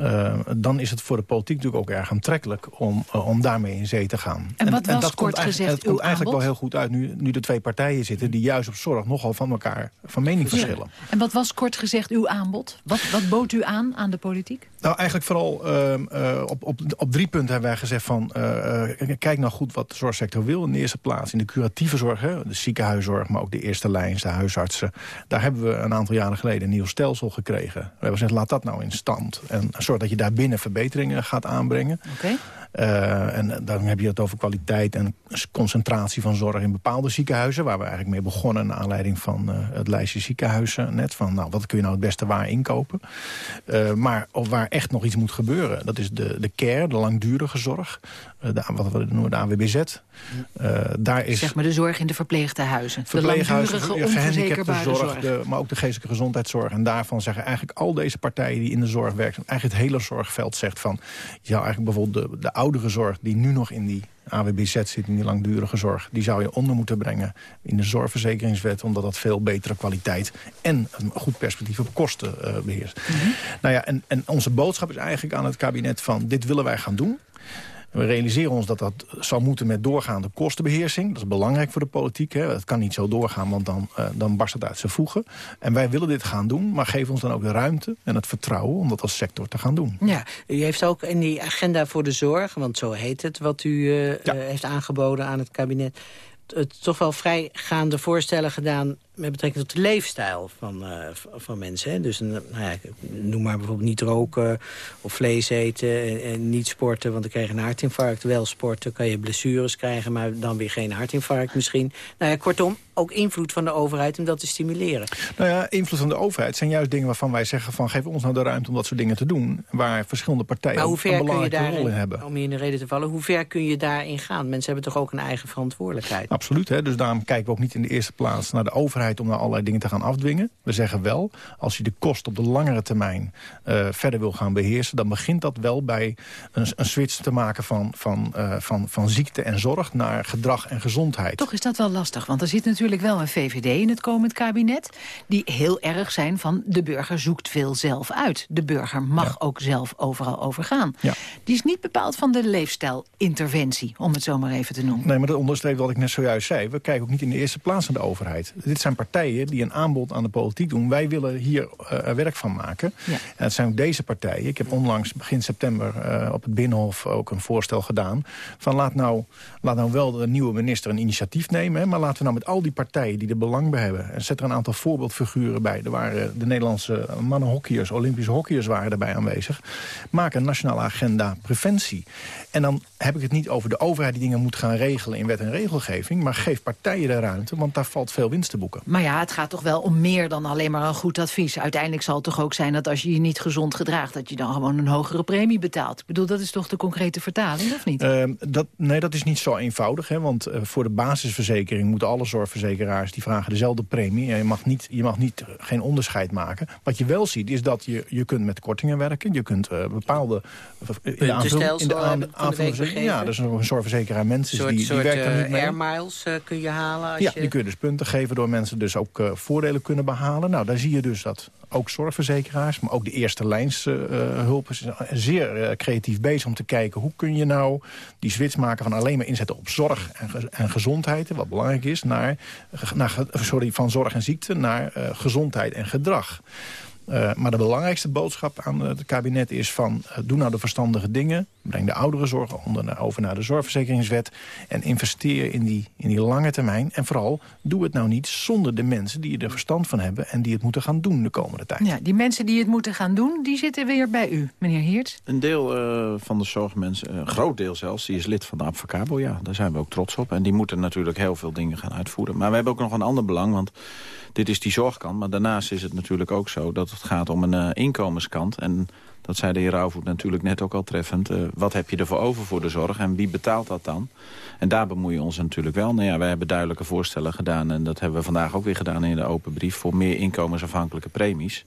Uh, dan is het voor de politiek natuurlijk ook erg aantrekkelijk om, uh, om daarmee in zee te gaan. En wat en, was dat kort komt gezegd Het komt eigenlijk wel heel goed uit nu, nu de twee partijen zitten... die juist op zorg nogal van elkaar van mening verschillen. Ja. En wat was kort gezegd uw aanbod? Wat, wat bood u aan aan de politiek? Nou, eigenlijk vooral uh, uh, op, op, op drie punten hebben wij gezegd van... Uh, kijk nou goed wat de zorgsector wil in de eerste plaats. In de curatieve zorg, hè, de ziekenhuiszorg, maar ook de eerste lijns, de huisartsen. Daar hebben we een aantal jaren geleden een nieuw stelsel gekregen. We hebben gezegd, laat dat nou in stand. En zorg dat je daar binnen verbeteringen gaat aanbrengen. Okay. Uh, en dan heb je het over kwaliteit en concentratie van zorg in bepaalde ziekenhuizen... waar we eigenlijk mee begonnen naar aanleiding van uh, het lijstje ziekenhuizen. Net van, nou, wat kun je nou het beste waar inkopen? Uh, maar of waar echt nog iets moet gebeuren, dat is de, de care, de langdurige zorg. De, wat we noemen de AWBZ. daar is zeg maar de zorg in de verpleegtehuizen. Verpleeghuizen, de langdurige, onverzekerbare zorg. maar ook de geestelijke gezondheidszorg. En daarvan zeggen eigenlijk al deze partijen die in de zorg werken... eigenlijk het hele zorgveld zegt van... je zou eigenlijk bijvoorbeeld de, de oudere zorg die nu nog in die AWBZ zit, in die langdurige zorg... die zou je onder moeten brengen in de zorgverzekeringswet... omdat dat veel betere kwaliteit en een goed perspectief op kosten uh, beheerst. Mm -hmm. Nou ja, en, en onze boodschap is eigenlijk aan het kabinet van... dit willen wij gaan doen. We realiseren ons dat dat zal moeten met doorgaande kostenbeheersing. Dat is belangrijk voor de politiek. Hè. Dat kan niet zo doorgaan, want dan, uh, dan barst het uit zijn voegen. En wij willen dit gaan doen, maar geef ons dan ook de ruimte en het vertrouwen... om dat als sector te gaan doen. Ja, u heeft ook in die agenda voor de zorg, want zo heet het... wat u uh, ja. uh, heeft aangeboden aan het kabinet... Het toch wel vrijgaande voorstellen gedaan met betrekking tot de leefstijl van, uh, van mensen. Hè? Dus een, nou ja, noem maar bijvoorbeeld niet roken of vlees eten en, en, niet sporten, want dan krijg je een hartinfarct. Wel sporten kan je blessures krijgen, maar dan weer geen hartinfarct misschien. Nou ja, kortom, ook invloed van de overheid om dat te stimuleren. Nou ja, invloed van de overheid zijn juist dingen waarvan wij zeggen van geef ons nou de ruimte om dat soort dingen te doen, waar verschillende partijen maar hoe ver een belangrijke kun je daarin, rol in hebben. Om je in de reden te vallen, hoe ver kun je daarin gaan? Mensen hebben toch ook een eigen verantwoordelijkheid? Absoluut, hè? dus daarom kijken we ook niet in de eerste plaats naar de overheid om daar allerlei dingen te gaan afdwingen. We zeggen wel, als je de kost op de langere termijn uh, verder wil gaan beheersen... dan begint dat wel bij een, een switch te maken van, van, uh, van, van ziekte en zorg... naar gedrag en gezondheid. Toch is dat wel lastig, want er zit natuurlijk wel een VVD in het komend kabinet... die heel erg zijn van de burger zoekt veel zelf uit. De burger mag ja. ook zelf overal overgaan. Ja. Die is niet bepaald van de leefstijlinterventie, om het zo maar even te noemen. Nee, maar dat onderstreept wat ik net zojuist zei. We kijken ook niet in de eerste plaats naar de overheid. Dit zijn partijen die een aanbod aan de politiek doen. Wij willen hier uh, werk van maken. Ja. En het zijn ook deze partijen. Ik heb onlangs begin september uh, op het Binnenhof ook een voorstel gedaan... van laat nou, laat nou wel de nieuwe minister een initiatief nemen... Hè, maar laten we nou met al die partijen die er belang bij hebben... en zet er een aantal voorbeeldfiguren bij. Er waren de Nederlandse mannenhockeyers, Olympische hockeyers waren erbij aanwezig. Maak een nationale agenda preventie. En dan heb ik het niet over de overheid die dingen moet gaan regelen in wet en regelgeving... maar geef partijen de ruimte, want daar valt veel winst te boeken. Maar ja, het gaat toch wel om meer dan alleen maar een goed advies. Uiteindelijk zal het toch ook zijn dat als je je niet gezond gedraagt... dat je dan gewoon een hogere premie betaalt. Ik bedoel, dat is toch de concrete vertaling, of niet? Uh, dat, nee, dat is niet zo eenvoudig. Hè, want uh, voor de basisverzekering moeten alle zorgverzekeraars... die vragen dezelfde premie. Je mag, niet, je mag niet, geen onderscheid maken. Wat je wel ziet, is dat je, je kunt met kortingen werken. Je kunt uh, bepaalde... In de aanvulling, in de aan, ja, dus een zorgverzekeraar mensen soort, die, die werken uh, niet mee. air miles uh, kun je halen. Als ja, je... die kun je dus punten geven door mensen dus ook uh, voordelen kunnen behalen. Nou, daar zie je dus dat ook zorgverzekeraars, maar ook de eerste lijns hulp is zeer creatief bezig om te kijken hoe kun je nou die switch maken van alleen maar inzetten op zorg en, ge en gezondheid, wat belangrijk is, naar, naar sorry, van zorg en ziekte naar gezondheid en gedrag. Uh, maar de belangrijkste boodschap aan het kabinet is van... Uh, doe nou de verstandige dingen. Breng de ouderenzorg onder, over naar de zorgverzekeringswet. En investeer in die, in die lange termijn. En vooral, doe het nou niet zonder de mensen die er verstand van hebben... en die het moeten gaan doen de komende tijd. Ja, die mensen die het moeten gaan doen, die zitten weer bij u, meneer Heert. Een deel uh, van de zorgmensen, een groot deel zelfs, die is lid van de Advocabo. Ja, daar zijn we ook trots op. En die moeten natuurlijk heel veel dingen gaan uitvoeren. Maar we hebben ook nog een ander belang, want... Dit is die zorgkant, maar daarnaast is het natuurlijk ook zo... dat het gaat om een uh, inkomenskant. En dat zei de heer Rauwvoet natuurlijk net ook al treffend. Uh, wat heb je ervoor over voor de zorg en wie betaalt dat dan? En daar bemoeien we ons natuurlijk wel. Nou ja, wij hebben duidelijke voorstellen gedaan... en dat hebben we vandaag ook weer gedaan in de open brief... voor meer inkomensafhankelijke premies.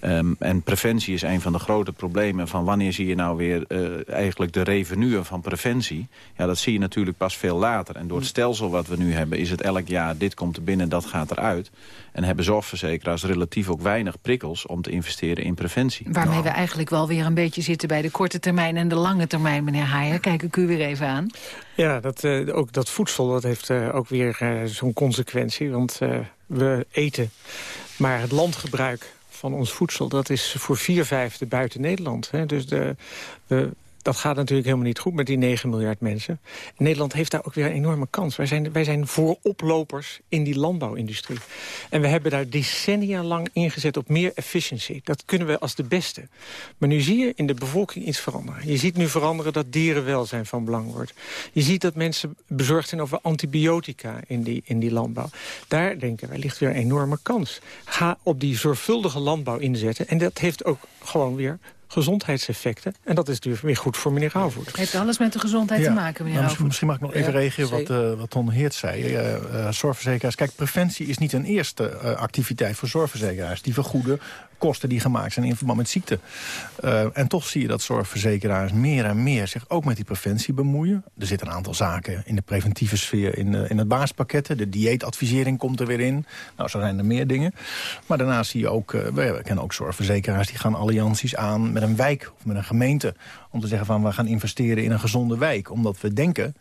Um, en preventie is een van de grote problemen van wanneer zie je nou weer uh, eigenlijk de revenue van preventie. Ja, dat zie je natuurlijk pas veel later. En door het stelsel wat we nu hebben is het elk jaar dit komt er binnen, dat gaat eruit. En hebben zorgverzekeraars relatief ook weinig prikkels om te investeren in preventie. Waarmee nou. we eigenlijk wel weer een beetje zitten bij de korte termijn en de lange termijn, meneer Haier. Kijk ik u weer even aan. Ja, dat, uh, ook dat voedsel dat heeft uh, ook weer uh, zo'n consequentie. Want we eten, maar het landgebruik van ons voedsel... dat is voor vier vijfde buiten Nederland. Hè. Dus de, de, dat gaat natuurlijk helemaal niet goed met die 9 miljard mensen. Nederland heeft daar ook weer een enorme kans. Wij zijn, wij zijn vooroplopers in die landbouwindustrie. En we hebben daar decennia lang ingezet op meer efficiency. Dat kunnen we als de beste. Maar nu zie je in de bevolking iets veranderen. Je ziet nu veranderen dat dierenwelzijn van belang wordt. Je ziet dat mensen bezorgd zijn over antibiotica in die, in die landbouw. Daar denken wij ligt weer een enorme kans. Ga op die zorgvuldige landbouw inzetten. En dat heeft ook gewoon weer gezondheidseffecten. En dat is natuurlijk weer goed voor meneer Rauwvoet. Het heeft alles met de gezondheid ja. te maken, meneer nou, misschien, misschien mag ik nog even ja, reageren wat, uh, wat Ton Heert zei. Uh, uh, zorgverzekeraars. Kijk, preventie is niet een eerste activiteit voor zorgverzekeraars. Die vergoeden kosten die gemaakt zijn in verband met ziekte. Uh, en toch zie je dat zorgverzekeraars meer en meer zich ook met die preventie bemoeien. Er zitten een aantal zaken in de preventieve sfeer in, uh, in het baaspakketten. De dieetadvisering komt er weer in. Nou, zo zijn er meer dingen. Maar daarnaast zie je ook, uh, we kennen ook zorgverzekeraars... die gaan allianties aan met een wijk of met een gemeente... om te zeggen van we gaan investeren in een gezonde wijk. Omdat we denken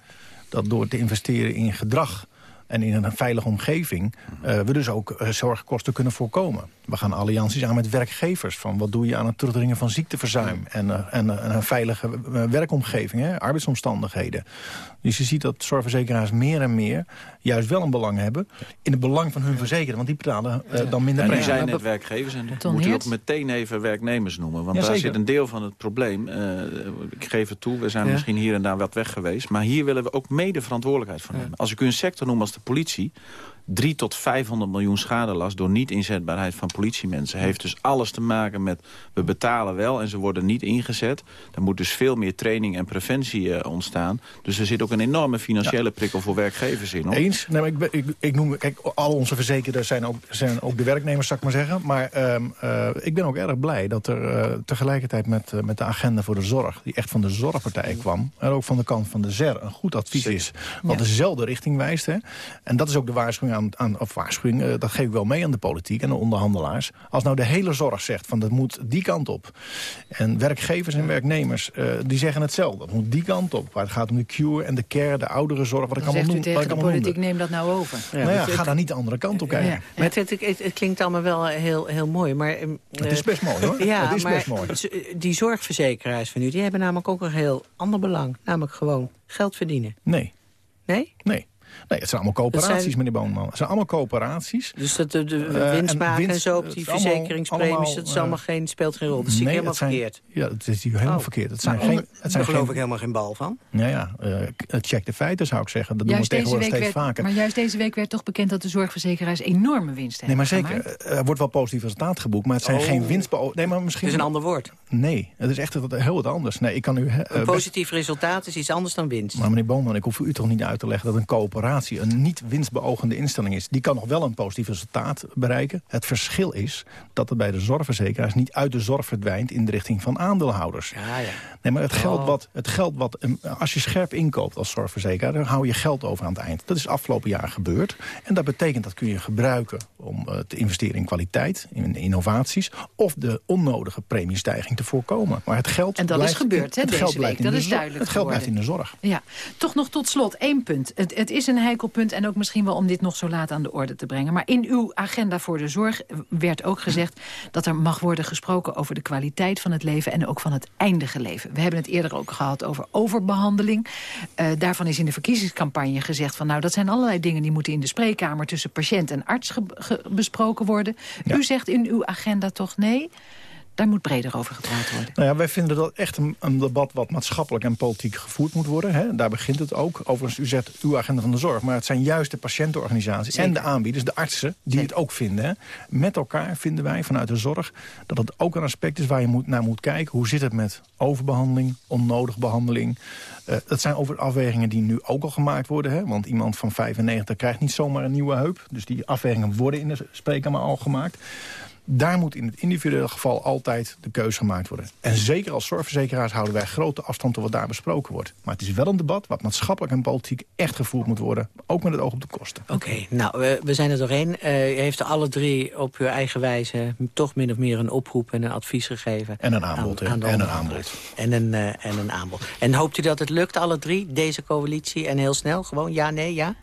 dat door te investeren in gedrag en in een veilige omgeving... Uh, we dus ook uh, zorgkosten kunnen voorkomen. We gaan allianties aan met werkgevers. Van wat doe je aan het terugdringen van ziekteverzuim... en, uh, en, en een veilige werkomgeving, hè, arbeidsomstandigheden. Dus je ziet dat zorgverzekeraars meer en meer... juist wel een belang hebben in het belang van hun verzekeren. Want die betalen dan minder premie. En nu zijn net werkgevers en dat moet je ook meteen even werknemers noemen. Want ja, daar zeker. zit een deel van het probleem. ik geef het toe, we zijn ja. misschien hier en daar wat weg geweest. Maar hier willen we ook mede verantwoordelijkheid van nemen. Als ik u een sector noem als de politie 3 tot 500 miljoen schadelast door niet-inzetbaarheid van politiemensen. Heeft dus alles te maken met, we betalen wel en ze worden niet ingezet. Er moet dus veel meer training en preventie eh, ontstaan. Dus er zit ook een enorme financiële prikkel voor werkgevers in. Hoor. Eens. Nee, maar ik, ik, ik noem, kijk, al onze verzekerden zijn ook, zijn ook de werknemers, zou ik maar zeggen. Maar ehm, eh, ik ben ook erg blij dat er eh, tegelijkertijd met, met de agenda voor de zorg... die echt van de zorgpartij kwam, en ook van de kant van de ZER... een goed advies is, wat Ja. dezelfde richting wijst. Hè? En dat is ook de waarschuwing, aan, aan, of waarschuwing eh, dat geef ik wel mee aan de politiek en de onderhandelaars. Als nou de hele zorg zegt van dat moet die kant op... en werkgevers en werknemers eh, die zeggen hetzelfde, dat moet die kant op. Waar het gaat om de cure en de care, de ouderenzorg, wat ik allemaal zegt u noem. tegen ik de allemaal politiek, noemde. neem dat nou over. nou ja, ga dan niet de andere kant op kijken. Ja. Maar het, het, het- het klinkt allemaal wel heel, heel mooi. Maar, ehm, Het is eh, best mooi, hoor. *laughs* Ja, Het is maar best mooi. die zorgverzekeraars van u... die hebben namelijk ook een heel ander belang. Namelijk gewoon geld verdienen. Nee. Nee? Nee. Nee, het zijn allemaal coöperaties, zijn- meneer Boonman. Het zijn allemaal coöperaties. Dus dat de, de Eh, winst en maken en winst, zo op die verzekeringspremies... allemaal, dat is eh, allemaal geen, speelt geen rol. Dat zie ik nee, helemaal het zijn- verkeerd. Ja, dat is hier helemaal Oh. verkeerd. Het zijn Nou, geen, daar het zijn geloof geen, ik helemaal geen bal van. Nou ja, eh, check de feiten zou ik zeggen. Dat doen we tegenwoordig week steeds werd, vaker. maar juist deze week werd toch bekend dat de zorgverzekeraars enorme winst Nee, hebben maar zeker. gemaakt. eh, Er wordt wel positief resultaat geboekt, maar het zijn Oh. geen winstbeo... Nee, maar misschien... Het is een ander woord. Nee, het is echt heel wat anders. Nee, ik kan u... eh, Een best- positief resultaat is iets anders dan winst. Maar meneer Boonman, ik hoef u toch niet uit te leggen dat een een niet winstbeogende instelling is. Die kan nog wel een positief resultaat bereiken. Het verschil is dat het bij de zorgverzekeraars niet uit de zorg verdwijnt in de richting van aandeelhouders. Ja, ja. Nee, maar het geld Oh. wat, het geld wat als je scherp inkoopt als zorgverzekeraar, dan hou je geld over aan het eind. Dat is afgelopen jaar gebeurd. En dat betekent dat kun je gebruiken om eh, te investeren in kwaliteit, in innovaties, of de onnodige premiestijging te voorkomen. Maar het geld En dat is blijft, gebeurd, hè, het deze geld week. Dat de is duidelijk Het geld blijft in de zorg. Ja, toch nog tot slot één punt. Het, het is een heikel punt en ook misschien wel om dit nog zo laat aan de orde te brengen. Maar in uw agenda voor de zorg werd ook gezegd... dat er mag worden gesproken over de kwaliteit van het leven... en ook van het eindige leven. We hebben het eerder ook gehad over overbehandeling. Eh, daarvan is in de verkiezingscampagne gezegd... van nou, dat zijn allerlei dingen die moeten in de spreekkamer... tussen patiënt en arts besproken worden. U zegt in uw agenda toch nee... Daar moet breder over gepraat worden. Nou ja, wij vinden dat echt een, een debat wat maatschappelijk en politiek gevoerd moet worden. Hè. Daar begint het ook. Overigens, u zet uw agenda van de zorg. Maar het zijn juist de patiëntenorganisaties en de aanbieders, de artsen, die het ook vinden. Hè. Met elkaar vinden wij vanuit de zorg dat het ook een aspect is waar je moet, naar moet kijken. Hoe zit het met overbehandeling, onnodige behandeling? Eh, dat zijn over afwegingen die nu ook al gemaakt worden. Hè. Want iemand van 95 krijgt niet zomaar een nieuwe heup. Dus die afwegingen worden in de spreekkamer al gemaakt. Daar moet in het individuele geval altijd de keuze gemaakt worden. En zeker als zorgverzekeraars houden wij grote afstand tot wat daar besproken wordt. Maar het is wel een debat wat maatschappelijk en politiek echt gevoerd moet worden. Ook met het oog op de kosten. Oké, nou, we, we zijn er doorheen. Eh, u heeft alle drie op uw eigen wijze toch min of meer een oproep en een advies gegeven. En een aanbod, hè? de En een onderhandelaars. En een, eh, en een aanbod. En hoopt u dat het lukt, alle drie, deze coalitie? En heel snel, gewoon ja, nee, ja?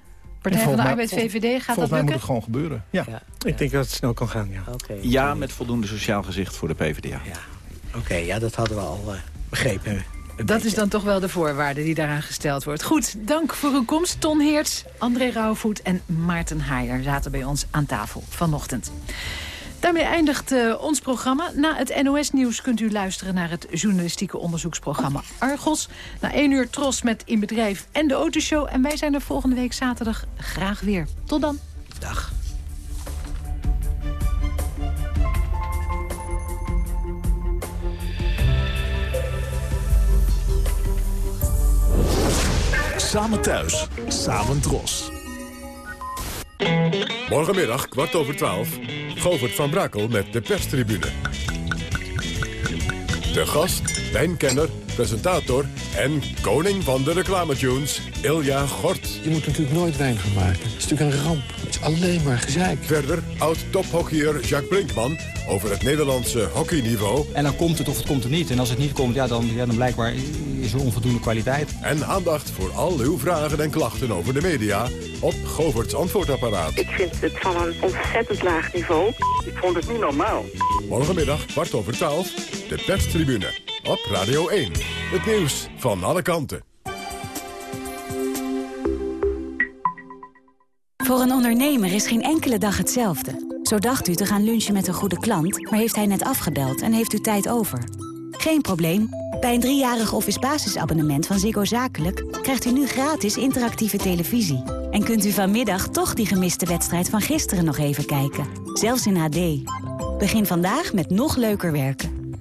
Partij van de Arbeid, VVD, gaat dat Volgens mij moet lukken? het gewoon gebeuren. Ja. Ik denk dat het snel kan gaan, ja. Ja, met voldoende sociaal gezicht voor de PvdA. Oké, ja, dat hadden we al eh, begrepen. Dat is dan toch wel de voorwaarde die daaraan gesteld wordt. Goed, dank voor uw komst. Ton Heerts, André Rauwvoet en Maarten Haier zaten bij ons aan tafel vanochtend. Daarmee eindigt eh, ons programma. Na het NOS-nieuws kunt u luisteren naar het journalistieke onderzoeksprogramma Argos. Na één uur Tros met In Bedrijf en de Autoshow. En wij zijn er volgende week zaterdag graag weer. Tot dan. Dag. Samen thuis, samen dros. Morgenmiddag, kwart over twaalf, Govert van Brakel met de perstribune. De gast, wijnkenner, presentator en koning van de reclametunes, Ilja Gort. Je moet natuurlijk nooit wijn gaan maken. Het is natuurlijk een ramp. Het is alleen maar gezeik. Verder oud-tophockeyer Jacques Brinkman over het Nederlandse hockeyniveau. En dan komt het of het komt er niet. En als het niet komt, ja, dan, ja, dan blijkbaar is er onvoldoende kwaliteit. En aandacht voor al uw vragen en klachten over de media op Govert's antwoordapparaat. Ik vind het van een ontzettend laag niveau. Ik vond het niet normaal. Morgenmiddag, kwart over twaalf, de perstribune op Radio 1. Het nieuws van alle kanten. Voor een ondernemer is geen enkele dag hetzelfde. Zo dacht u te gaan lunchen met een goede klant, maar heeft hij net afgebeld en heeft u tijd over. Geen probleem. Bij een driejarig office basisabonnement van Ziggo Zakelijk... krijgt u nu gratis interactieve televisie. En kunt u vanmiddag toch die gemiste wedstrijd van gisteren nog even kijken. Zelfs in HD. Begin vandaag met nog leuker werken.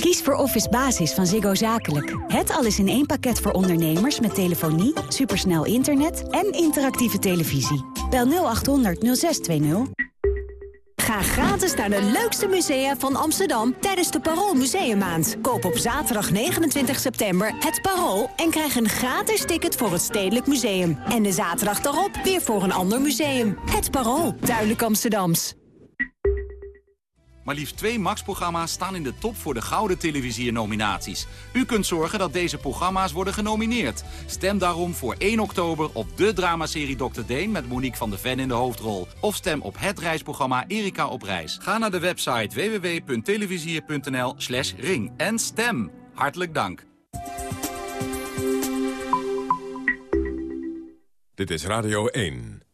Kies voor Office Basis van Ziggo Zakelijk. Het alles in één pakket voor ondernemers met telefonie, supersnel internet en interactieve televisie. Bel 0800 0620. Ga gratis naar de leukste musea van Amsterdam tijdens de Parool Museummaand. Koop op zaterdag 29 september het Parool en krijg een gratis ticket voor het Stedelijk Museum. En de zaterdag daarop weer voor een ander museum. Het Parool, duidelijk Amsterdams. Maar liefst twee Max-programma's staan in de top voor de Gouden Televisie-nominaties. U kunt zorgen dat deze programma's worden genomineerd. Stem daarom voor 1 oktober op de dramaserie Dr. Deen... met Monique van de Ven in de hoofdrol. Of stem op het reisprogramma Erika op reis. Ga naar de website www.televisier.nl slash ring en stem. Hartelijk dank. Dit is Radio 1.